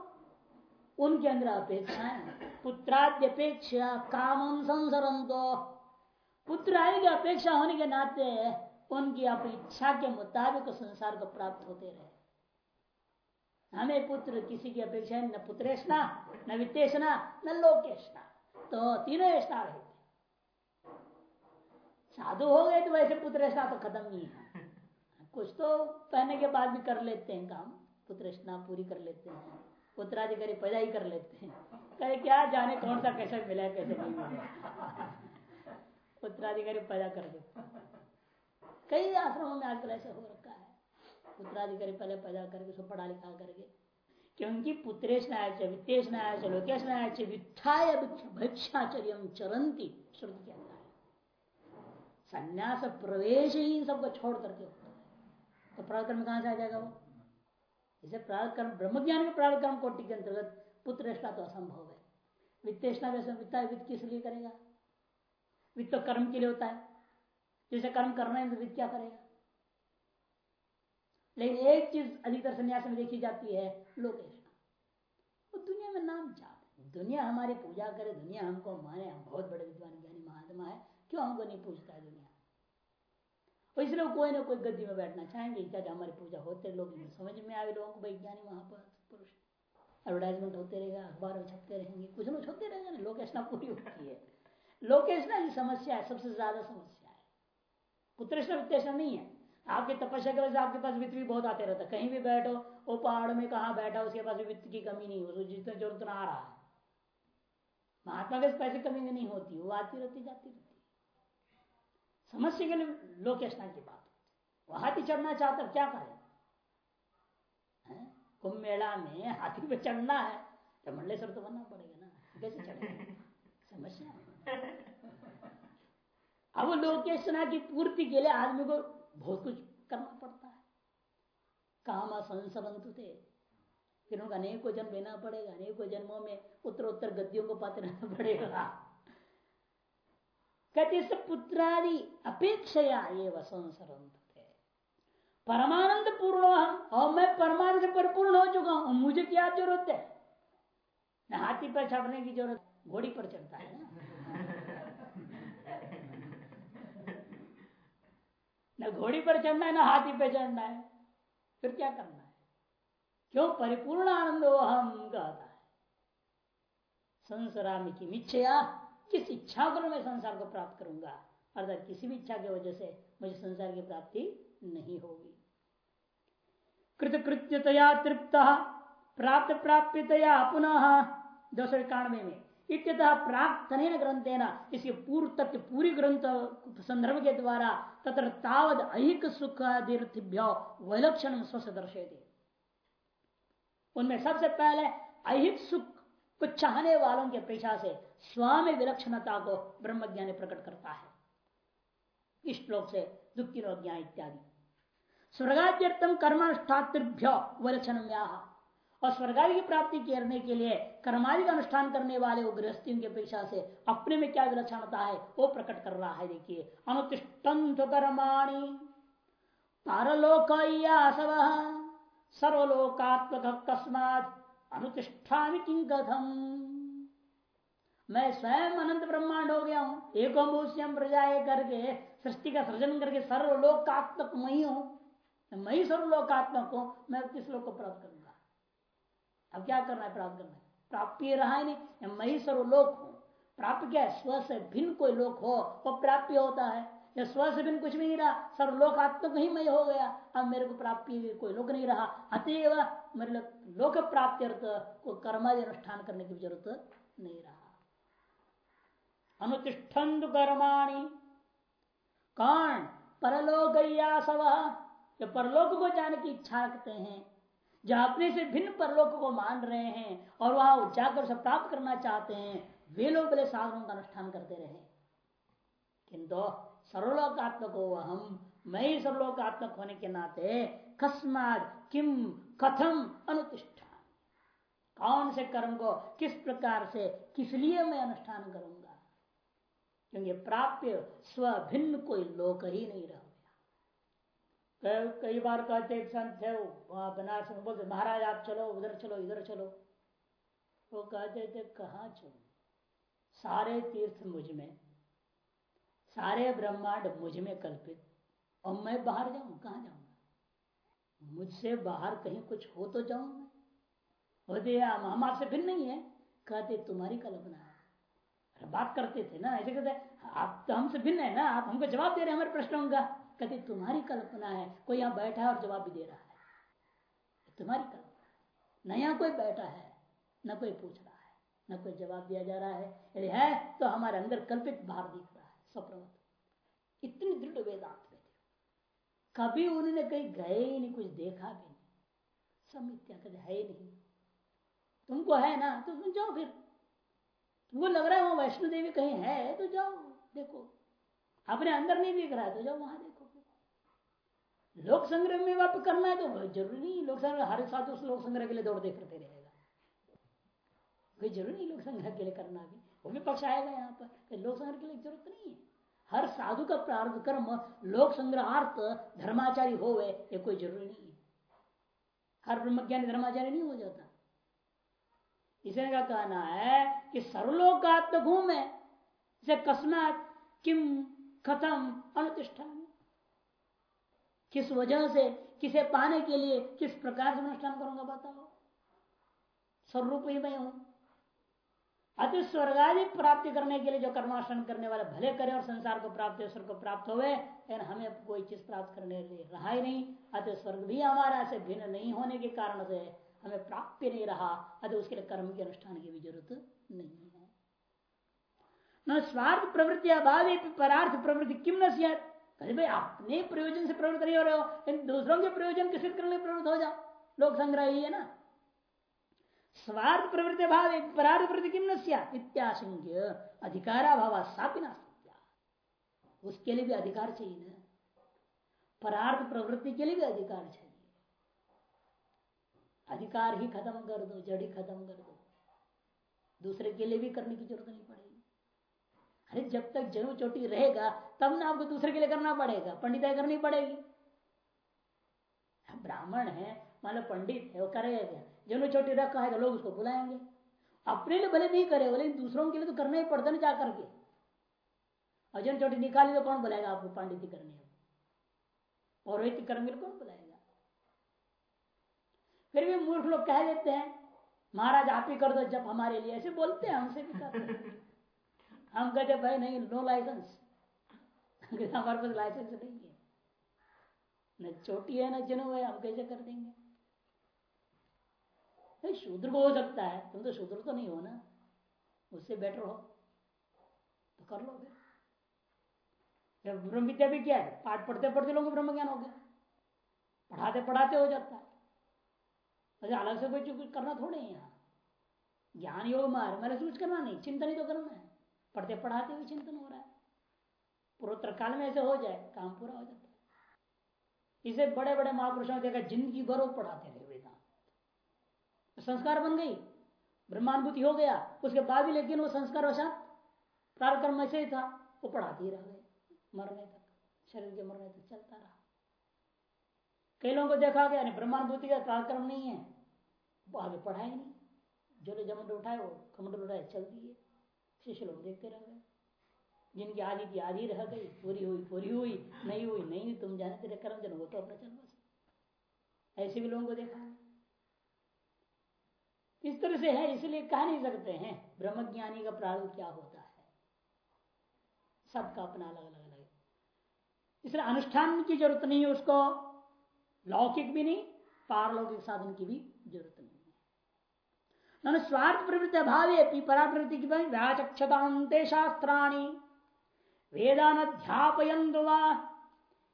उनके अंदर अपेक्षा है। पुत्राद्य अपेक्षा कामम संसरंतो। पुत्र आने की अपेक्षा होने के नाते उनकी अपनी इच्छा के मुताबिक संसार को प्राप्त होते रहे। हमें पुत्र किसी की अपेक्षा न पुत्रेशना न वित्तेषणा, न लोकेशना तो तीनों ऐसा रहे साधु हो गए तो वैसे पुत्रेशना तो खत्म ही है। कुछ तो पहने के बाद भी कर लेते हैं काम। पुत्रेशना पूरी कर लेते हैं। पुत्राधिकारी पैदा ही कर लेते हैं। कहे, क्या जाने कौन सा कैसे मिला कैसे नहीं मिला पुत्राधिकारी पैदा कर देते कई आश्रमों में आजकल ऐसा हो रखा है। पुत्राधिकारी पहले पैदा करके उसको पढ़ा लिखा करके, क्योंकि पुत्रेश न्याय वित्तेश न्याय लोकेश न्याय वित्थाय भिक्षाचर्य चरंती श्रुति के अंदर संन्यास प्रवेश ही सबको छोड़ करके है। तो प्राणकर्म कहाँ से आ जाएगा वो? इसे प्राणकर्म ब्रह्म ज्ञान के प्राणकर्म कोटि के अंतर्गत पुत्रेष्टा तो असंभव है। वित्तेषणा वैसे वित्ता वित्त किस लिए करेगा? वित्त तो कर्म के लिए होता है। जैसे कर्म करना है तो वित्त क्या करेगा? लेकिन एक चीज़ अधिकतर संन्यास में देखी जाती है लोकेश वो दुनिया में नाम चाहते दुनिया हमारी पूजा करे, दुनिया हमको माने, हम बहुत बड़े विद्वान, ज्ञानी, महात्मा है। क्यों हमको नहीं पूछता है दुनिया? और इसलिए कोई ना कोई गद्दी में बैठना चाहेंगे। क्या हमारी पूजा होते लोग समझ में आए लोगों को वैज्ञानिक महापुरुष एडवर्टाइजमेंट होते रहेगा, अखबार में छपते रहेंगे, कुछ लोग छपते रहेंगे ना। लोकेशना पूरी होती है। लोकेशना की समस्या है, सबसे ज़्यादा समस्या है। पुत्रेशना वित्तेषणा नहीं है। आपके तपस्या के वजह से आपके पास वित्त भी बहुत आते रहता है। कहीं भी बैठो, वो पहाड़ में कहा बैठा, उसके पास वित्त की कमी नहीं हो। जितने ज़रूरत आ रहा है। महात्मा के पैसे कमी नहीं होती, वो आती रहती, जाती रहती। समस्या के लिए लोकेशना की बात वो हाथी चढ़ना चाहता क्या करे? कुंभ मेला में हाथी पे चढ़ना है। तो मंडलेश्वर तो बनना पड़ेगा ना। कैसे चढ़ेगा? समस्या अब लोकेशना की पूर्ति के लिए आदमी को बहुत कुछ करना पड़ता है। काम संसरंतु थे। फिर उनका अनेकों जन्म लेना पड़ेगा, अनेकों जन्मों में उत्तर उत्तर गद्दियों को पाते रहना पड़ेगा। कहते पुत्रादि अपेक्षया ये संसरंत परमानंद पूर्ण हम और मैं परमानंद से परिपूर्ण हो चुका हूँ मुझे क्या ज़रूरत है? न हाथी पर चढ़ने की ज़रूरत, घोड़ी पर चढ़ता है ना? घोड़ी पर चढ़ना है, ना हाथी पे चढ़ना है। फिर क्या करना है? क्यों? परिपूर्ण आनंद हम कहता है। संसरामी की मिच्छया किस इच्छा को मैं संसार को प्राप्त करूँगा। अर्थात किसी भी इच्छा की वजह से मुझे संसार की प्राप्ति नहीं होगी। कृतकृत्यतया तृप्त, प्राप्त प्राप्यतया पुनः दो सौ इक्यानवे में। इत्यतः प्राप्त ग्रंथेन, इसके पूर्व तक पूरी ग्रंथ संदर्भ के द्वारा तथा तावद अहिक सुख दीर्थभ्य वैलक्षण स्वस्थ दर्शे थे उनमें सबसे पहले अहिक सुख को चाहने वालों की अपेक्षा से स्वामी विलक्षणता को ब्रह्म ज्ञान प्रकट करता है। इस श्लोक से दुखी ज्ञान इत्यादि। स्वर्गाद्यर्थम कर्मानुष्ठातृभ्य विलक्षण और स्वर्गादि की प्राप्ति करने के लिए कर्मादि का अनुष्ठान करने वाले वो गृहस्थियों की अपेक्षा से अपने में क्या विलक्षणता है, वो प्रकट कर रहा है, देखिए। अनुतिष्ठंत कर्माणी। पारलोक सर्वलोकात्मक अनुतिष्ठा किं कथम? मैं स्वयं अनंत ब्रह्मांड हो गया हूँ। एक प्रजा करके, सृष्टि का सृजन करके सर्वलोकात्मक मई हूँ मैं सर्वलोकात्मक हूँ, मैं किस लोक को प्राप्त करूँगा? अब क्या करना है प्राप्त करना है? प्राप्ति रहा ही नहीं मैं ही सर्वलोक हूँ। प्राप्त क्या है? स्व से भिन्न कोई लोक हो, वो प्राप्य होता है। जब स्व से भिन्न कुछ भी नहीं रहा, सर्वलोकात्मक ही मैं हो गया। अब मेरे को प्राप्ति कोई लोक नहीं रहा। अतएव मेरे लोक प्राप्ति अर्थ को कर्मादि अनुष्ठान करने की ज़रूरत नहीं रहा। अनुतिष्ठन कर्माणी। कौन? परलोक सब जो परलोक को जाने की इच्छा रखते हैं, जो अपने से भिन्न परलोक को मान रहे हैं, और वहाँ जाकर उसे प्राप्त करना चाहते हैं, वे लोग बड़े साधनों का अनुष्ठान करते रहे। किंतु सर्वलोकात्मक हो हम मैं ही सर्वलोकात्मक होने के नाते कस्मात किम कथम अनुतिष्ठान कौन से कर्म को किस प्रकार से, किस लिए मैं अनुष्ठान करूँगा क्योंकि प्राप्य स्व भिन्न कोई लोक ही नहीं रह गया। कई बार कहते एक संत थे वहाँ बनारस में बोलते, महाराज, आप चलो, उधर चलो, इधर चलो। वो कहते थे, कहा चलो? सारे तीर्थ मुझमें, सारे ब्रह्मांड मुझमें कल्पित, और मैं बाहर जाऊँ, कहा जाऊँगा? मुझसे बाहर कहीं कुछ हो तो जाऊँ मैं? बोलते हम आपसे भिन्न नहीं है। कहते, तुम्हारी कल्पना है। बात करते थे ना, ऐसे कहते, आप तो हमसे भिन्न है ना, आप हमको जवाब दे रहे हैं हमारे प्रश्नों का। कहते, तुम्हारी कल्पना है, कोई यहाँ बैठा है और जवाब भी दे रहा है। तुम्हारी कल्पना न यहाँ कोई बैठा है, न कोई पूछ रहा है, न कोई जवाब दिया जा रहा है। यदि है तो हमारे अंदर कल्पित बाहर दिख रहा है स्वप्रवत इतनी दृढ़ वेदांत में कभी उन्होंने कहीं गए ही नहीं, कुछ देखा भी नहीं। सब मिथ्या है नहीं। तुमको है ना तो जाओ फिर। तुमको लग रहा है वहाँ वैष्णो देवी कहीं है तो जाओ, देखो। अपने अंदर नहीं दिख रहा है तो जाओ वहाँ देखो। लोक संग्रह में वापस करना है तो ज़रूरी नहीं, लोक संग्रह हर साथ उस लोक संग्रह के लिए दौड़ दे करते रहेगा। कोई ज़रूरी नहीं लोक संग्रह के लिए करना भी। वो भी पक्ष आएगा यहाँ पर लोक संग्रह के लिए ज़रूरत नहीं है। हर साधु का प्रारंभ कर्म, लोक संग्रहार्थ धर्माचारी हो ये कोई ज़रूरी नहीं है। हर ब्रह्मज्ञानी धर्माचारी नहीं हो जाता। इसे का कहना है कि सर्वलोकात्मक हूँ मैं इसे कस्मात किम खत्म अनुतिष्ठान किस वजह से, किसे पाने के लिए, किस प्रकार से अनुष्ठान करूँगा बताओ? स्वरूप ही मैं हूँ। अति स्वर्गादि प्राप्ति करने के लिए जो कर्मानुष्ठान करने वाले भले करे और संसार को प्राप्त स्वर्ग को प्राप्त हुए लेकिन हमें कोई चीज़ प्राप्त करने के लिए रहा ही नहीं। अति स्वर्ग भी हमारा से भिन्न नहीं होने के कारण से हमें प्राप्त नहीं रहा, अतः उसके लिए कर्म के अनुष्ठान की भी ज़रूरत नहीं है। न स्वार्थ प्रवृत्ति अभाव परार्थ प्रवृत्ति किम न अरे भाई, अपने प्रयोजन से प्रवृत्त नहीं हो रहे हो, इन दूसरों के प्रयोजन के सिद्ध करने प्रवृत्त हो जाओ। लोक संग्रह ही है ना। स्वार्थ प्रवृत्ति भाव परार्थ प्रवृत्ति किम नत्याशंक्य अधिकारा भाव सापिना उसके लिए भी अधिकार चाहिए ना। परार्थ प्रवृत्ति के लिए भी अधिकार चाहिए। अधिकार ही खत्म कर दो, जड़ ही खत्म कर दो। दूसरे के लिए भी करने की ज़रूरत नहीं पड़ेगी। अरे जब तक जन्म चोटी रहेगा, तब ना आपको दूसरे के लिए करना पड़ेगा। पंडिताई करनी पड़ेगी। ब्राह्मण है, मान लो पंडित है, वो करेगा जन्म चोटी रखा है तो लोग उसको बुलाएँगे। अपने लिए भले नहीं करे बोले दूसरों के लिए तो करना ही पड़ता ना जा करके और जन्म चोटी निकाली तो कौन बुलाएगा आपको? पांडित्य करने। पौरोहित्य करने कौन बुलाएगा? फिर भी मूर्ख लोग कह देते हैं महाराज आप ही कर दो जब हमारे लिए। ऐसे बोलते हैं हमसे भी करते हैं। हम कहते भाई नहीं नो लाइसेंस। हमारे पास लाइसेंस नहीं है। न चोटी है न जनो है हम कैसे कर देंगे? शूद्र को हो सकता है। तुम तो शूद्र तो नहीं हो ना। उससे बेटर हो। तो कर लो फिर ब्रह्म विद्या भी क्या है? पाठ पढ़ते पढ़ते लोगों को ब्रह्म ज्ञान हो गया। पढ़ाते पढ़ाते हो जाता है। अलग से कोई कुछ करना थोड़े यहाँ। ज्ञान योग मार मैंने कुछ करना नहीं, चिंतन ही तो करना है। पढ़ते पढ़ाते हुए चिंतन हो रहा है। पूर्वोत्तर काल में ऐसे हो जाए, काम पूरा हो जाता है। इसे बड़े बड़े महापुरुषों ने देखा, ज़िंदगी भर वो पढ़ाते रहे वेदांत। तो संस्कार बन गई, ब्रह्मानुभूति हो गया, उसके बाद भी लेकिन वो संस्कार वशात प्रारक्रम ऐसे ही था, वो पढ़ाते ही रह गए, मरने तक, शरीर के मरने तक चलता रहा। कई लोगों को देखा गया ब्रह्मानुभूति का कार्यक्रम नहीं है। वो आगे पढ़ाए नहीं। जो लोग जमंड उठाए, वो कमंडल उठाए, चल दिए। शिष्य लोग देखते रह गए। जिनकी आदि की आदि रह गई, पूरी हुई पूरी हुई, नहीं हुई, नहीं तुम जाने तेरे कर्म जन वो तो अपना चल बस ऐसे भी लोगों को देखा है। इस तरह से है, इसलिए कह नहीं सकते हैं, ब्रह्मज्ञानी का प्रारूप क्या होता है। सबका अपना अलग अलग अलग इसलिए अनुष्ठान की ज़रूरत नहीं है उसको। लौकिक भी नहीं, पारलौकिक साधन की भी ज़रूरत नहीं है। स्वार्थ प्रवृत्ति अभाव पराप्रवृत्ति की व्याचक्षतांते शास्त्राणी। वेदान अध्यापयन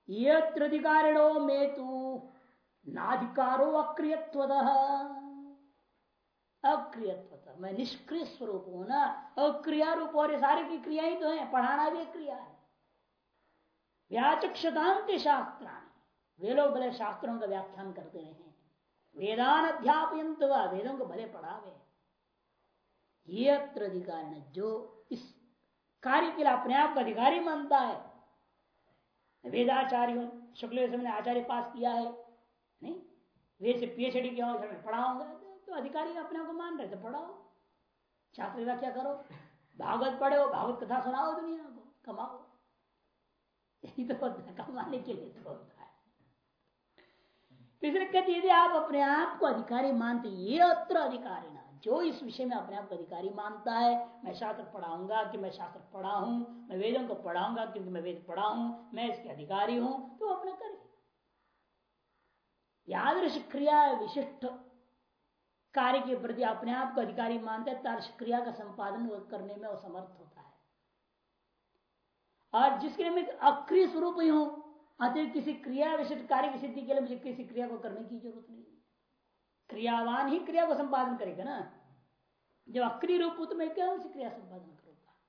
यधिकारिणो में तू नाधिकारो अक्रियत्व अक्रियत्व मैं निष्क्रिय स्वरूप हूँ ना। अक्रिया रूप और सारी की क्रिया ही तो है, पढ़ाना भी क्रिया है। व्याचक्षतांत शास्त्राणी। वे लोग भले शास्त्रों का व्याख्यान करते रहे वेदान अध्यापयंत वेदों को भले पढ़ावे। ये अत्र अधिकारी जो इस कार्य के लिए अपने आप का अधिकारी मानता है। वेदाचार्य, शुक्ल ने आचार्य पास किया है, नहीं? वे से पीएचडी किया पढ़ाऊँगा तो अधिकारी अपने आप को मान रहे थे पढ़ाओ। शास्त्र व्याख्या करो। भागवत पढ़े हो भागवत कथा सुनाओ दुनिया को, कमाओ। यही तो है, कमाने के लिए तो होता तीसरे कहते यदि आप अपने आप को अधिकारी मानते ये अत्र अधिकारी ना। जो इस विषय में अपने आप को अधिकारी मानता है, मैं शास्त्र पढ़ाऊँगा कि मैं शास्त्र पढ़ा हूँ, मैं वेदों को पढ़ाऊँगा क्योंकि मैं वेद पढ़ा हूँ, मैं इसके अधिकारी हूँ तो अपना करे। यादृश क्रिया विशिष्ट कार्य के प्रति अपने आप को अधिकारी मानते हैं क्रिया का संपादन करने में वो समर्थ होता है। और जिसके लिए मैं अक्रिय स्वरूप ही हूँ अतः किसी क्रिया विशिष्ट कार्य की सिद्धि के लिए मुझे किसी क्रिया को करने की ज़रूरत नहीं क्रियावान ही क्रिया को संपादन करेगा ना? जब अक्रिय रूप हो तो मैं क्या क्रिया संपादन करूँगा?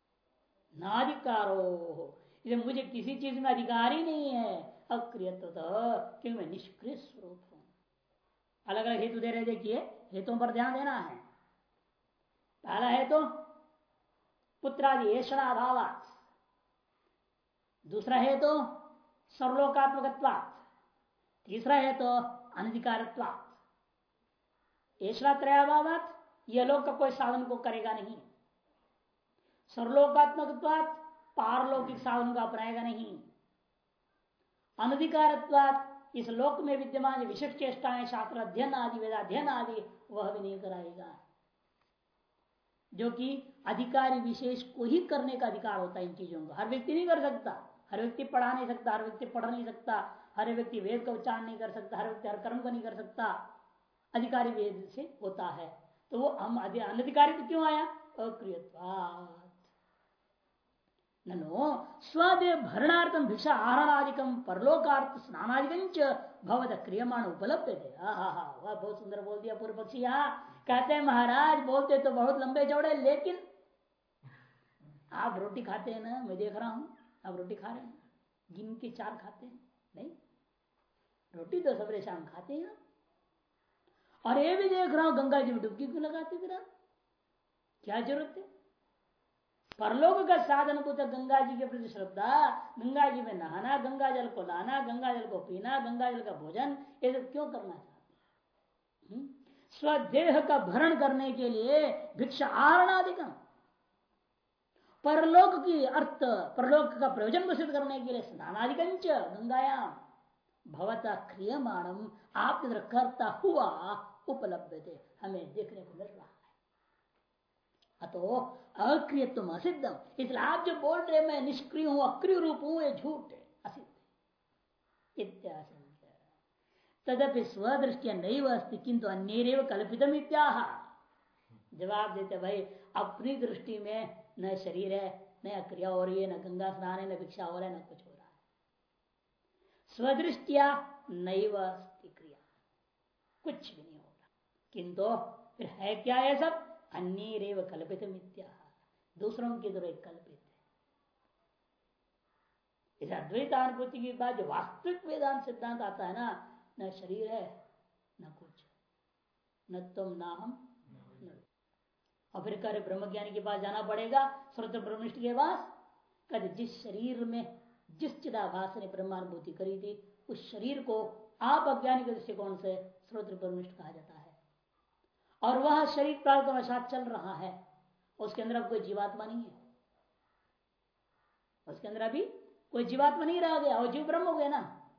नाधिकारो इसे मुझे किसी चीज़ में अधिकार ही नहीं है। अक्रिय तो क्योंकि मैं निष्क्रिय स्वरूप हूँ। अलग अलग हेतु दे रहे देखिए, हेतुओं पर ध्यान देना है। पहला हेतु, पुत्रादि ऐसा अभाव दूसरा हेतु सर्वलोकात्मक तीसरा हेतु अनधिकारत्वात्। ऐसा त्रयाभाव यह लोक का कोई साधन को करेगा नहीं। सर्वलोकात्मक पारलौकिक साधन को अपनाएगा नहीं। अनधिकारत्वात, इस लोक में विद्यमान विशिष्ट चेष्टाएँ, शास्त्र अध्ययन आदि, वेदाध्ययन आदि, वह भी नहीं कराएगा। जो कि अधिकारी विशेष को ही करने का अधिकार होता है इन चीज़ों का। हर व्यक्ति नहीं कर सकता। हर व्यक्ति पढ़ा नहीं सकता, हर व्यक्ति पढ़ नहीं सकता, हर व्यक्ति वेद का उच्चारण नहीं कर सकता, हर व्यक्ति हर कर्म को नहीं कर सकता। अधिकारी वेद से होता है। तो वो हम अनधिकारी क्यों आया? अक्रियवाद ननो स्वदेव भरणार्थम भिक्षा आहरणादिकम परलोकार्थ स्नानादिकं भवद क्रियमाण उपलब्ध थे। वह, बहुत सुंदर बोल दिया पूर्व पक्षी यहाँ कहते हैं, महाराज, बोलते तो बहुत लंबे चौड़े, लेकिन आप रोटी खाते हैं ना, मैं देख रहा हूँ आप रोटी खा रहे हैं। गिन के चार खाते हैं, नहीं? रोटी तो सबरे शाम खाते हैं और ये भी देख रहा हूँ, गंगा जी में डुबकी क्यों लगाते फिर क्या ज़रूरत है? परलोक का साधन को तो गंगा जी के प्रति श्रद्धा, गंगा जी में नहाना, गंगा जल को लाना, गंगा जल को पीना, गंगा जल का भोजन, ये सब क्यों करना चाहते हम्म? स्वदेह का भरण करने के लिए भिक्षा आरणाधिकम परलोक की अर्थ, परलोक का प्रयोजन घोषित करने के लिए स्नानाधिकंच गंगायाम भवता क्रियमाणम अंदर करता हुआ उपलब्ध थे हमें देखने को मिल रहा है। अतो अक्रियत्व असिद्धम इसलिए आप जो बोल रहे मैं निष्क्रिय हूँ, अक्रिय रूप हूँ, ये झूठ है, असिद्ध इत्यास तदपि स्वदृष्टिया नहीं अस्ति, किंतु अन्य कल्पितम इत्याह जवाब देते भाई, अपनी दृष्टि में न शरीर है, न क्रिया हो रही है, न गंगा स्नान है, न भिक्षा हो रहा है, न कुछ हो रहा है। स्वदृष्टिया नैव क्रिया। कुछ भी नहीं हो रहा किंतु फिर है क्या है सब? अन्य रेव कल्पित मिथ्या। दूसरों की तरह कल्पित है। इस अद्वैत अनुभूति की बात जो वास्तविक वेदांत सिद्धांत आता है ना, न शरीर है, न कुछ न तुम ना हम और फिर कह ब्रह्म ज्ञानी के पास जाना पड़ेगा, स्रोत ब्रह्मनिष्ठ के पास। कहते जिस शरीर में, जिस चिदाभास ने ब्रह्मानुभूति करी थी, उस शरीर को आप अज्ञानी के दृष्टिकोण से स्रोत ब्रह्मनिष्ठ कहा जाता है। और वह शरीर प्रार्थवशात चल रहा है। उसके अंदर अब कोई जीवात्मा नहीं है। उसके अंदर अभी कोई जीवात्मा नहीं रह गया और जीव ब्रह्म हो गया ना।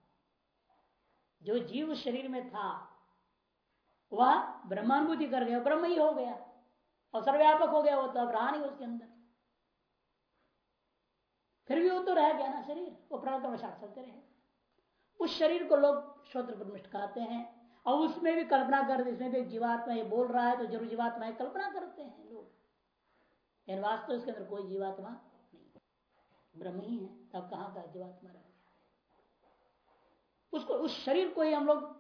जो जीव शरीर में था, वह ब्रह्मानुभूति कर गया, ब्रह्म ही हो गया। और सर्वव्यापक हो गया वो तो अब रहा नहीं उसके अंदर। फिर भी वो तो रह गया ना शरीर। वो प्राण वशात चलते रहे। उस शरीर को लोग श्रोत्र प्रमिष्ट कहते हैं और उसमें भी कल्पना करते इसमें भी जीवात्मा ये बोल रहा है तो ज़रूर जीवात्मा कल्पना करते हैं लोग। इन वास्तव इसके अंदर कोई जीवात्मा नहीं ब्रह्म ही है। तब कहाँ का जीवात्मा रह उसको, उस शरीर को ही हम लोग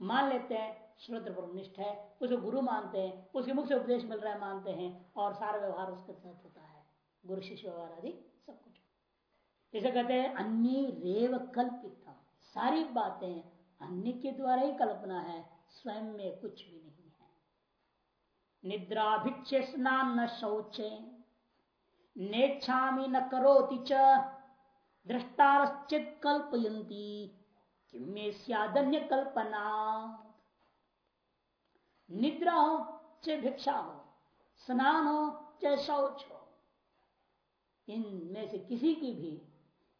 मान लेते हैं। श्रोत्र ब्रह्मनिष्ठ है, उसे गुरु मानते हैं, उसके मुख से उपदेश मिल रहा है, मानते हैं, और सारा व्यवहार उसके साथ होता है। गुरु, शिष्य व्यवहार आदि सब कुछ। इसे कहते हैं अन्य रेव कल्पित। सारी बातें अन्य के द्वारा ही कल्पना है, स्वयं में कुछ भी नहीं है। निद्राभिक्षे स्नान न शौचे नेच्छा न करोति च, दृष्टारश्चित कल्पयंती किमे सियादन्य कल्पना निद्रा हो चाहे भिक्षा हो स्नान हो चाहे शौच हो इनमें से किसी की भी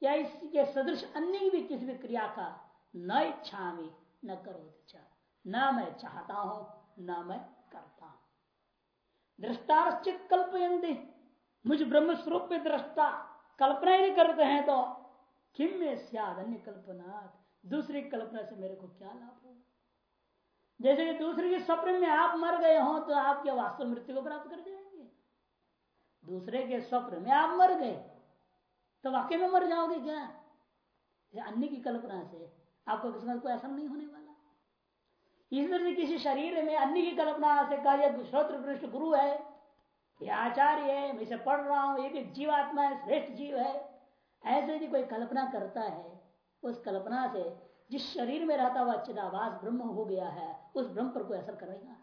या इसके सदृश अन्य की भी किसी भी क्रिया का न इच्छा में न करो न मैं चाहता हूँ, न मैं करता हूँ। दृष्टारश्चित कल्पयंते मुझ ब्रह्म स्वरूप में दृष्टा। कल्पना ही करते हैं तो किम में अन्य कल्पना दूसरी कल्पना से मेरे को क्या लाभ होगा? जैसे कि दूसरे के स्वप्न में आप मर गए हो तो आपके वास्तव मृत्यु को प्राप्त कर जाएँगे। दूसरे के स्वप्न में आप मर गए तो वाक्य में मर जाओगे क्या? अन्य की कल्पना से आपको किस्मत को ऐसा नहीं होने वाला। ईश्वर ने किसी शरीर में अन्य की कल्पना से कहा, यह श्रोत्र पृष्ठ गुरु है ये आचार्य है, मैं इसे पढ़ रहा हूँ, एक जीवात्मा है, श्रेष्ठ जीव है। ऐसे यदि कोई कल्पना करता है, उस कल्पना से जिस शरीर में रहता हुआ चिदावास ब्रह्म हो गया है उस ब्रह्म पर कोई असर करेगा?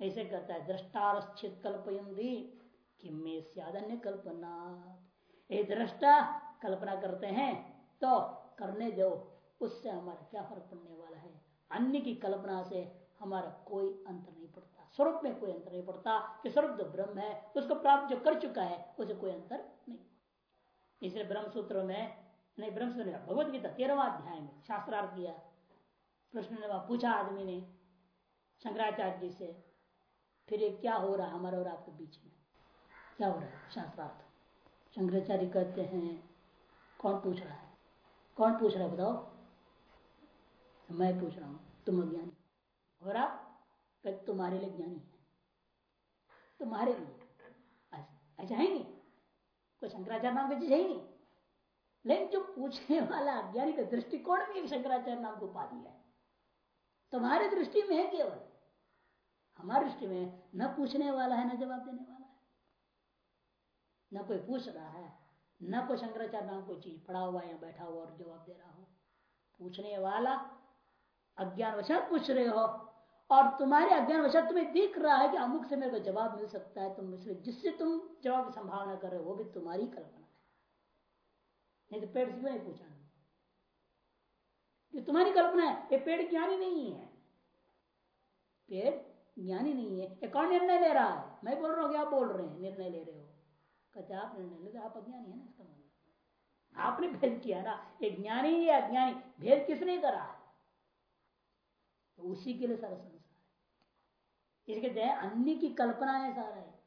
ऐसे कहता है दृष्टारश्चित कल्पयंदी कि मैं स्यादन्य कल्पना ये दृष्टा कल्पना करते हैं तो करने दो, उससे हमारा क्या फ़र्क पड़ने वाला है? अन्य की कल्पना से हमारा कोई अंतर नहीं पड़ता। स्वरूप में कोई अंतर नहीं पड़ता कि स्वरूप जो ब्रह्म है, उसको प्राप्त जो कर चुका है, उसे कोई अंतर नहीं इसलिए ब्रह्म सूत्र में, नहीं ब्रह्म सूत्र भगवत गीता तेरहवा अध्याय में शास्त्रार्थ किया प्रश्न पूछा आदमी ने, शंकराचार्य जी से, फिर ये क्या हो रहा हमारे और आपके बीच में? क्या हो रहा है? शास्त्रार्थ। शंकराचार्य कहते हैं, कौन पूछ रहा है? कौन पूछ रहा है बताओ? मैं पूछ रहा हूँ, तुम अज्ञानी और आप? तुम्हारे लिए ज्ञानी है। तुम्हारे लिए। ऐसा है नहीं? कोई शंकराचार्य नाम की चीज़ है नहीं। लेकिन जो पूछने वाला अज्ञानी का दृष्टिकोण में शंकराचार्य नाम को पा दिया है। तुम्हारी दृष्टि में है केवल। हमारी दृष्टि में न पूछने वाला है, न जवाब देने वाला है। न कोई पूछ रहा है, न कोई शंकराचार्य नाम कोई चीज़ पढ़ा हुआ या बैठा हुआ और जवाब दे रहा हो। पूछने वाला अज्ञान वशात पूछ रहे हो और तुम्हारे अज्ञान वशात तुम्हें दिख रहा है कि अमुक से मेरे को जवाब मिल सकता है, तुम जिससे तुम जवाब की संभावना कर रहे हो, वो भी तुम्हारी कल्पना है। नहीं तो पेड़ से क्यों नहीं पूछा? ये तुम्हारी कल्पना है, ये पेड़ ज्ञानी नहीं है। पेड़ ज्ञानी नहीं है, ये कौन निर्णय ले रहा है? मैं बोल रहा हूँ क्या बोल रहे हैं, निर्णय ले रहे हो। कहते आप निर्णय लेते आप अज्ञानी है ना इसका मतलब। आपने भेद किया ना, ये ज्ञानी या अज्ञानी। भेद किसने करा? है तो उसी के लिए सारा संसार है। इसके दया अन्य की कल्पना है सारा है।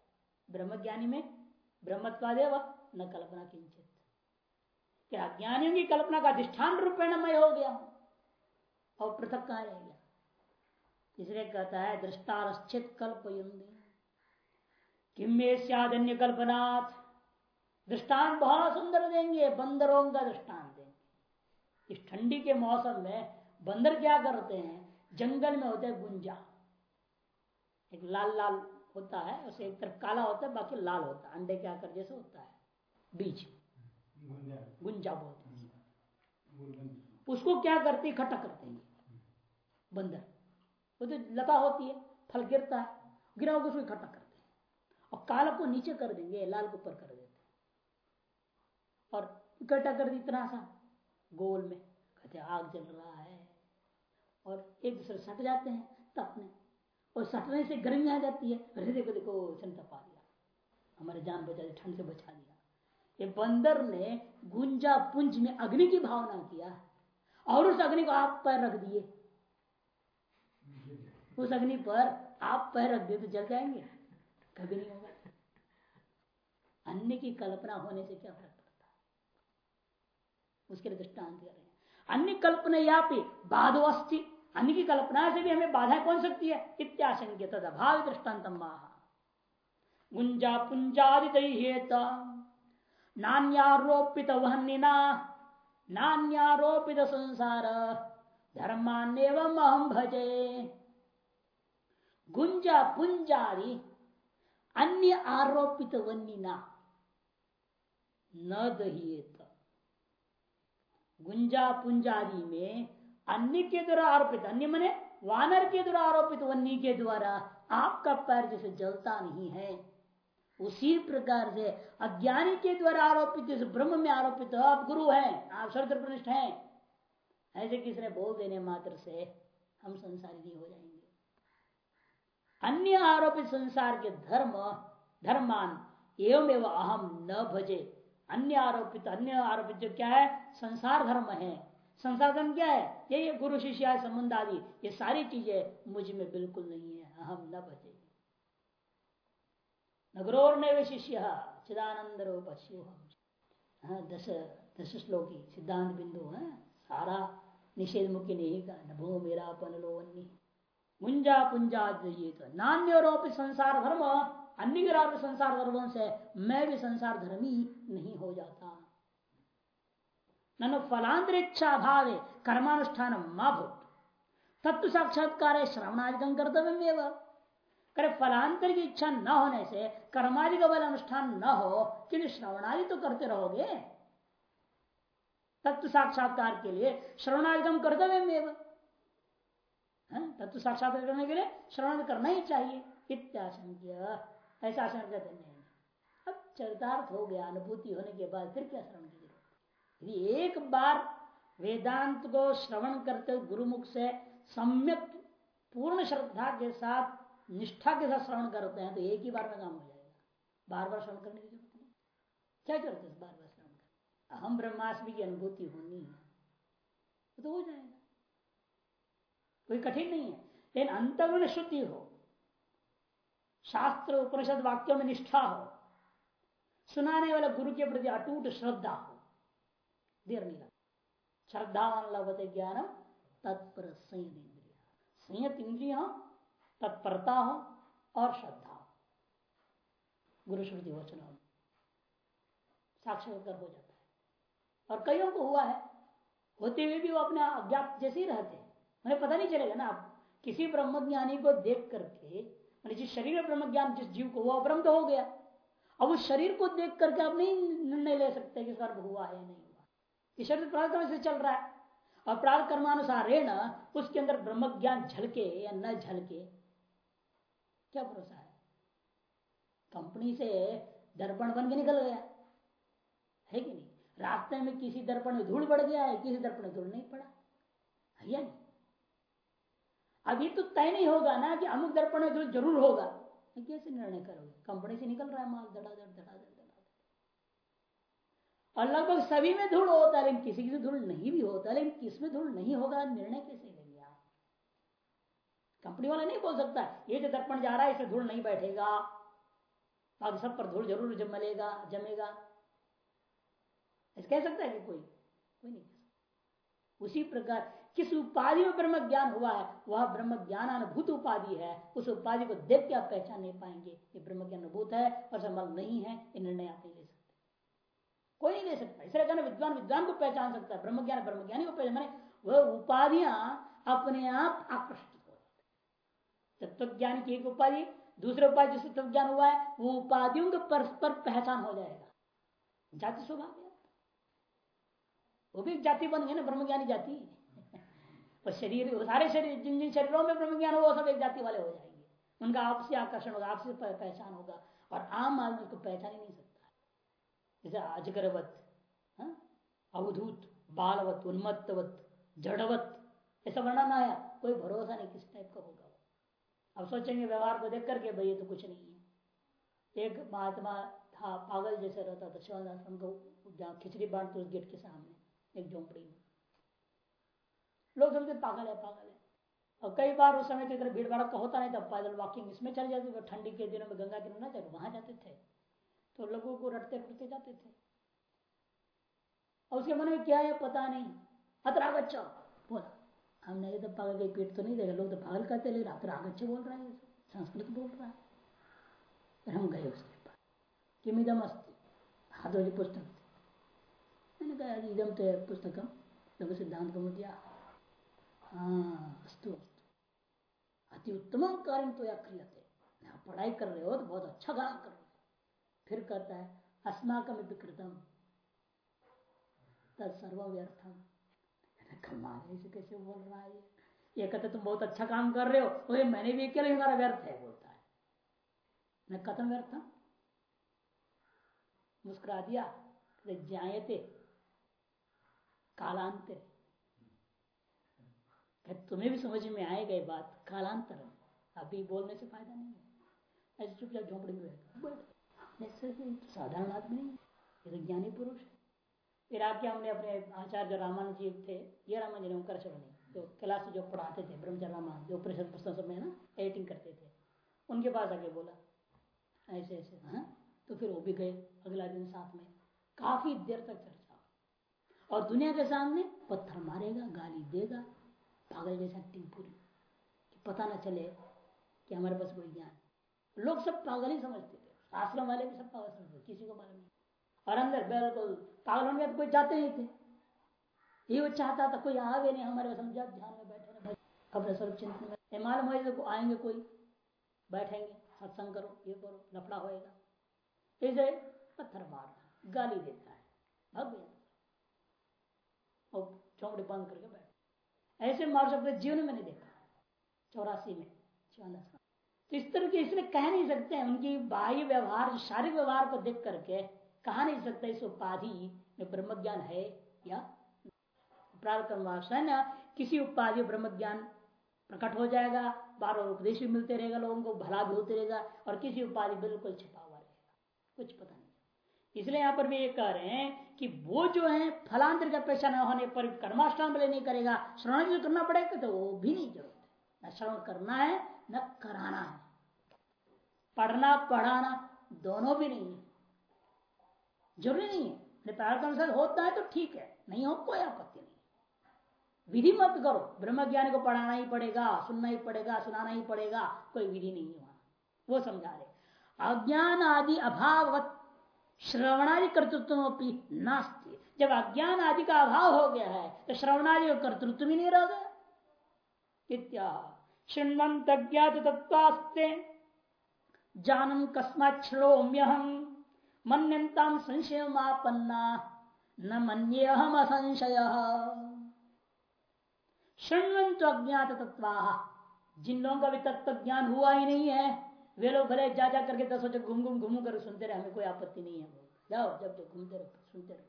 ब्रह्म ज्ञानी में ब्रह्मत्वादेव न कल्पना किंचित। क्या ज्ञानियों की कल्पना का अधिष्ठान रूपेण मैं हो गया और पृथक कहा रह गया इसलिए कहता है दृष्टारश्चित कल्पयुंदी किम्मे सियादन्य कल्पनाथ दृष्टान बहुत सुंदर देंगे बंदरों का दृष्टान देंगे। इस ठंडी के मौसम में बंदर क्या करते हैं? जंगल में होते हैं गुंजा। एक लाल लाल होता है उसे एक तरफ़ काला होता है बाकी लाल होता है। अंडे के आकर जैसे होता है। बीज। गुंजा। बोलते हैं। उसको क्या करते इकट्ठा करते हैं बंदर वो तो लता होती है, फल गिरता है गिरा होगा उसको इकट्ठा करते हैं। और काला को नीचे कर देंगे, लाल को ऊपर कर देते हैं। और इकट्ठा कर दी इतना सा, गोल में, कहते आग जल रहा है। और एक दूसरे सट जाते हैं, तपने। और सटने से गर्मी आ जाती है अरे देखो देखो उसने तपा दिया। हमारे जान बचा दिया, ठंड से बचा दिया। ये बंदर ने गुंजा पुंज में अग्नि की भावना किया। और उस अग्नि को आप पैर रख दिए। उस अग्नि पर आप पैर रख दिए तो जल जाएँगे। कभी नहीं होगा। अन्य की कल्पना होने से क्या फ़र्क उसके लिए दृष्टांत कर रहे अन्य कल्पना या पे बाधो अस्थि अन्य की कल्पना से भी हमें बाधा कौन सकती है? इत्याशंक्य तद अभाव दृष्टांत गुंजा पुंजादित नान्यारोपित वहनिना नान्यारोपित संसार धर्मान्यव अहम भजे। गुंजा पुंजारी, अन्य आरोपित वन्यना न दहिएत गुंजा पुंजारी में अन्य के द्वारा आरोपित, अन्य मने वानर के द्वारा आरोपित वन्य के द्वारा आपका पैर जैसे जलता नहीं है। उसी प्रकार से अज्ञानी के द्वारा आरोपित, जैसे ब्रह्म में आरोपित हो आप गुरु हैं, आप सर्वप्रनिष्ठ हैं, ऐसे किसने बोल देने मात्र से हम संसारी नहीं हो जाएँगे। अन्य आरोपित संसार के धर्म धर्मान एवं एवं अहम न भजे। अन्य आरोपित अन्य आरोपित जो क्या है? संसार धर्म है। संसार धर्म क्या है? ये गुरु शिष्य संबंध आदि ये सारी चीज़ें मुझमें बिल्कुल नहीं है। अहम न भजे। नगरोर शिष्य चिदानंद हाँ, दस दस श्लोकी सिद्धांत बिंदु है। सारा निषेध मुख्य नहीं का नभो मेरा अपन लो अन्य मुंजा पुंजा तो नान्य संसार धर्म अन्य संसार धर्मों से मैं भी संसार धर्मी नहीं हो जाता। ननु फलांतर इच्छा भाव कर्मानुष्ठान माँ भूत। तत्व साक्षात्कार श्रवणाधिकम कर्तव्य करे फलांतर की इच्छा न होने से कर्मादि का बल अनुष्ठान न हो किंतु श्रवणादि तो करते रहोगे। तत्व साक्षात्कार के लिए श्रवणाधिकम कर्तव्य हाँ, तत्व साक्षात्कार करने के लिए श्रवण करना ही चाहिए। इत्याशंक्य। ऐसा आशंका नहीं अब चरितार्थ हो गया, अनुभूति होने के बाद फिर क्या श्रवण की ज़रूरत यदि एक बार वेदांत को श्रवण करते गुरुमुख से सम्यक, पूर्ण श्रद्धा के साथ, निष्ठा के साथ श्रवण करते हैं तो एक ही बार में काम हो जाएगा। बार बार श्रवण करने की ज़रूरत नहीं। क्या करते बार बार श्रवण कर अहम ब्रह्मास्मि की अनुभूति होनी है। तो हो जाएगा। कोई कठिन नहीं है। लेकिन अंतर शुद्धि हो, शास्त्र, उपनिषद वाक्यों में निष्ठा हो, सुनाने वाले गुरु के प्रति अटूट श्रद्धा हो, देर नहीं लगता। श्रद्धावान लभते ज्ञान तत्पर संयत इंद्रिया संयत इंद्रिया तत्परता हो और श्रद्धा हो। गुरु श्रुति वचन साक्षात्कार हो जाता है। और कईयों को हुआ है। होते हुए भी वो अपने अज्ञात जैसे ही रहते हैं। उन्हें पता नहीं चलेगा ना आप किसी ब्रह्मज्ञानी को देख करके जिस शरीर में ब्रह्म ज्ञान जिस जीव को हुआ ब्रह्म तो हो गया। अब उस शरीर को देख करके आप नहीं निर्णय ले सकते कि गर्भ हुआ है नहीं हुआ। ये शरीर प्राण से चल रहा है। और प्राण कर्मानुसार ना उसके अंदर ब्रह्म ज्ञान झलके या न झलके, क्या भरोसा है? कंपनी से दर्पण बन के निकल गया। है कि नहीं? रास्ते में किसी दर्पण में धूल बढ़ गया है, किसी दर्पण में धूल नहीं पड़ा। है या नहीं? अभी तो तय नहीं होगा ना कि अमुक दर्पण में धूल ज़रूर होगा। तो कैसे निर्णय करोगे? कंपनी से निकल रहा है माल, धड़ाधड़ धड़ाधड़ धड़ाधड़। और लगभग सभी में धूल होता है, लेकिन किसी किसी धूल नहीं भी होता, लेकिन किसमें धूल नहीं होगा? निर्णय कैसे लेंगे आप? कंपनी वाला नहीं बोल सकता, ये जो दर्पण जा रहा है इसे धूल नहीं बैठेगा। बाकी सब पर धूल ज़रूर जमेगा जमेगा। ऐसे कह सकता है कि कोई? कोई नहीं उसी प्रकार किस उपाधि में ब्रह्म ज्ञान हुआ है, वह ब्रह्म ज्ञान अनुभूत उपाधि है। उस उपाधि को देख के आप पहचान नहीं पाएँगे। ये ब्रह्म ज्ञान अनुभूत है और संबल नहीं है, ये निर्णय आप नहीं ले सकते। कोई नहीं ले सकता। इसलिए कहना, विद्वान विद्वान को पहचान सकता है। ब्रह्म ज्ञान, ब्रह्म ज्ञानी को पहचान वह उपाधियाँ अपने आप आकृष्ट हो तत्व ज्ञान की एक उपाधि, दूसरे उपाधि जिससे तत्व ज्ञान हुआ है, वो उपाधियों के परस्पर पहचान हो जाएगा। जाति स्वभाव वो भी जाति बन गए ना ब्रह्मज्ञानी जाति। और शरीर, सारे शरीर, जिन जिन शरीरों में ब्रह्म ज्ञान होगा सब एक जाति वाले हो जाएँगे। उनका आपसे आकर्षण होगा, आपसे पहचान होगा, और आम आदमी उसको पहचान ही नहीं सकता। जैसे अजगरवत हाँ? अवधूत, बालवत, उन्मत्तवत, जड़वत ऐसा वर्णन आया। कोई भरोसा नहीं, किस टाइप का होगा अब सोचेंगे, व्यवहार को देख करके, भाई, ये तो कुछ नहीं है। एक महात्मा था, पागल जैसे रहता था, शिवानंद को खिचड़ी बांटते उस गेट के सामने, एक झोंपड़ी में। लोग समझते पागल है पागल है। और कई बार उस समय तो इधर भीड़ भाड़ का होता नहीं था पैदल वॉकिंग इसमें चल जाते थे। ठंडी के दिनों में गंगा किनारे जाते, वहाँ जाते थे। तो लोगों को रटते फिरते जाते थे। और उसके मन में क्या है, पता नहीं। अतरागच्छ बोला हमने तो पागल के पीठ तो नहीं देखा लोग तो पागल कहते लेकिन अतरागच्छ बोल रहा है। संस्कृत बोल रहा है। फिर हम गए उसके पास। किमिदम अस्ति। हाथ वाली पुस्तक मैंने कहा, इदम तो पुस्तकम। लघु सिद्धांत को दिया। हाँ अस्तु अस्तु। अति उत्तम कार्य तो या क्रियते पढ़ाई कर रहे हो तो बहुत अच्छा काम कर रहे हो। फिर कहता है अस्माकम विकृतम। तत्सर्व व्यर्थम। कमाल से कैसे बोल रहा है ये? कहते, तुम बहुत अच्छा काम कर रहे हो। तो मैंने भी अकेले हमारा व्यर्थ है, बोलता है। मैं कथम व्यर्थ मुस्कुरा दिया जायते कालांतर। तुम्हें भी समझ में आएगा ये बात कालांतर अभी बोलने से फ़ायदा नहीं है। ऐसे चुपचाप झोंपड़ी में बैठ साधारण आदमी नहीं ये तो ज्ञानी पुरुष है। फिर आके हमने अपने आचार्य रामान जी थे, ये रामान जी ने ओंकार नहीं। जो क्लास जो पढ़ाते थे, ब्रह्मचर्य रामान जो परिषद पुस्तक सब में ना एडिटिंग करते थे। उनके पास आके बोला, ऐसे ऐसे हाँ? तो फिर वो भी गए अगला दिन साथ में। काफ़ी देर तक चर्चा। और दुनिया के सामने पत्थर मारेगा, गाली देगा पागल जैसा टिंग पूरी कि पता ना चले कि हमारे पास कोई ज्ञान लोग सब पागल ही समझते थे। आश्रम वाले भी सब पागल समझते किसी को मालूम नहीं और अंदर बिल्कुल पागल होने तो कोई चाहते नहीं थे। ये वो चाहता था, कोई आवे नहीं हमारे पास समझा ध्यान में बैठे अपने स्वरूप चिंतन में मालूम हो तो आएँगे कोई? बैठेंगे, सत्संग करो, ये करो, लफड़ा होएगा। इसे पत्थर मारना, गाली देता है, भग गया। और चौकड़ी बंद करके बैठ। ऐसे मार सकते जीवन में नहीं देखा। चौरासी में तो इस तरह के इसलिए कह नहीं सकते हैं, उनकी बाह्य व्यवहार, शारीरिक व्यवहार को देख करके कहा नहीं सकता इस उपाधि में ब्रह्म ज्ञान है या प्रारंभ किसी उपाधि ब्रह्म ज्ञान प्रकट हो जाएगा बार बार उपदेश भी मिलते रहेगा लोगों को, भला भी होते रहेगा और किसी उपाधि बिल्कुल छिपा हुआ रहेगा। कुछ पता नहीं। इसलिए यहाँ पर भी ये कह रहे हैं कि वो जो है, फलांतर का पेशा न होने पर कर्माष्टान नहीं करेगा। श्रवण जो करना पड़ेगा तो वो भी नहीं ज़रूरत न श्रवण करना है, न कराना है। पढ़ना, पढ़ाना दोनों भी नहीं है। ज़रूरी नहीं है। प्रार्थ अनुसार होता है तो ठीक है। नहीं हो कोई आपत्ति नहीं। विधि मत करो। ब्रह्म ज्ञान को पढ़ाना ही पड़ेगा, सुनना ही पड़ेगा, सुनाना ही पड़ेगा। कोई विधि नहीं है वो समझा रहे अज्ञान आदि अभाव श्रवणादि कर्तृत्व नास्ती। जब अज्ञान आदि का अभाव हो गया है तो श्रवणादि का कर्तृत्व भी नहीं रह गया श्रृणवंत ज्ञात तत्वास्ते जानन कस्मात श्रोम्य हम मनता संशय मापन्ना न मन्ये हम असंशय शृण्वंत अज्ञात तत्वा जिन लोगों का भी तत्व ज्ञान हुआ ही नहीं है। वे लोग भले जा जा करके दस बजे घूम घूम घूम कर सुनते रहे, हमें कोई आपत्ति नहीं है जाओ, जब जब घूमते रहो, सुनते रहो।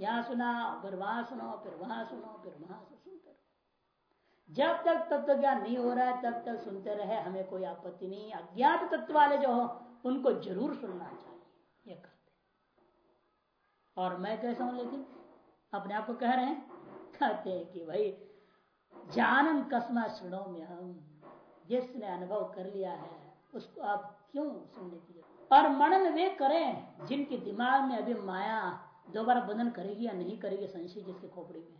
यहाँ सुना, फिर वहाँ सुनो, फिर वहाँ सुनो, फिर वहाँ सुनते रहो। जब तक तत्व ज्ञान नहीं हो रहा है, तब तक सुनते रहे, हमें कोई आपत्ति नहीं अज्ञात तत्व वाले जो हो, उनको ज़रूर सुनना चाहिए, ये करते और मैं कैसा हूँ लेकिन, अपने आप को कह रहे हैं, कहते हैं कि भाई, जानन कसमा सुनो में हम जिसने अनुभव कर लिया है, उसको आप क्यों सुनने की और मनन वे करें जिनके दिमाग में अभी माया दोबारा बंधन करेगी या नहीं करेगी, संशय जिसके खोपड़ी में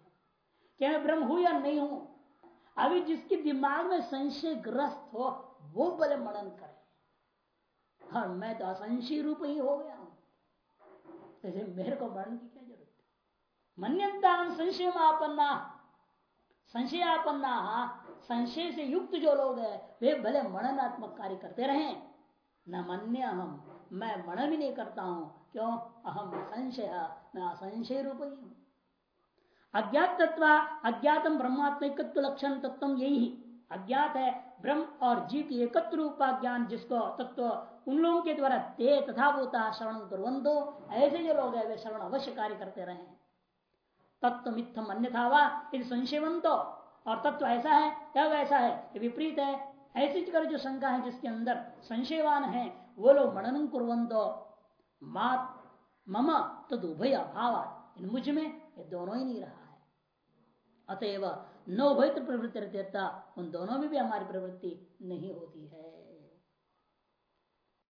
क्या मैं ब्रह्म हूँ या नहीं हूँ, अभी जिसके दिमाग में संशय ग्रस्त हो, वो बड़े मनन करे। और मैं तो असंशय रूप ही हो गया जैसे मेरे को मरण की क्या ज़रूरत है? मन्यता संशय आपन्ना संशयापन्ना, संशय से युक्त जो लोग है, वे भले मननात्मक कार्य करते रहे। न मन्य हम मैं मन भी नहीं करता हूँ। क्यों? अहम संशय, मैं असंशय रूप ही हूँ। अज्ञात तत्व अज्ञातम ब्रह्मात्मिक लक्षण तत्व यही। अज्ञात है, ब्रह्म और जीव की एकत्र रूपा ज्ञान जिसको तत्व उन लोगों के द्वारा ते तथा होता श्रवण कुरंदो ऐसे जो लोग है, वे श्रवण अवश्य कार्य करते रहे। तत्व मिथम अन्यथा वा? यदि संशयवंतो और तत्व ऐसा है या वैसा है विपरीत है, ऐसी जगह जो शंका है जिसके अंदर संशयवान है, वो लोग मनन कुरंतो मात, मम, तद उभय अभाव इन मुझमें ये दोनों ही नहीं रहा है। अतएव नोभय प्रवृत्ति रहता उन दोनों में भी हमारी प्रवृत्ति नहीं होती है।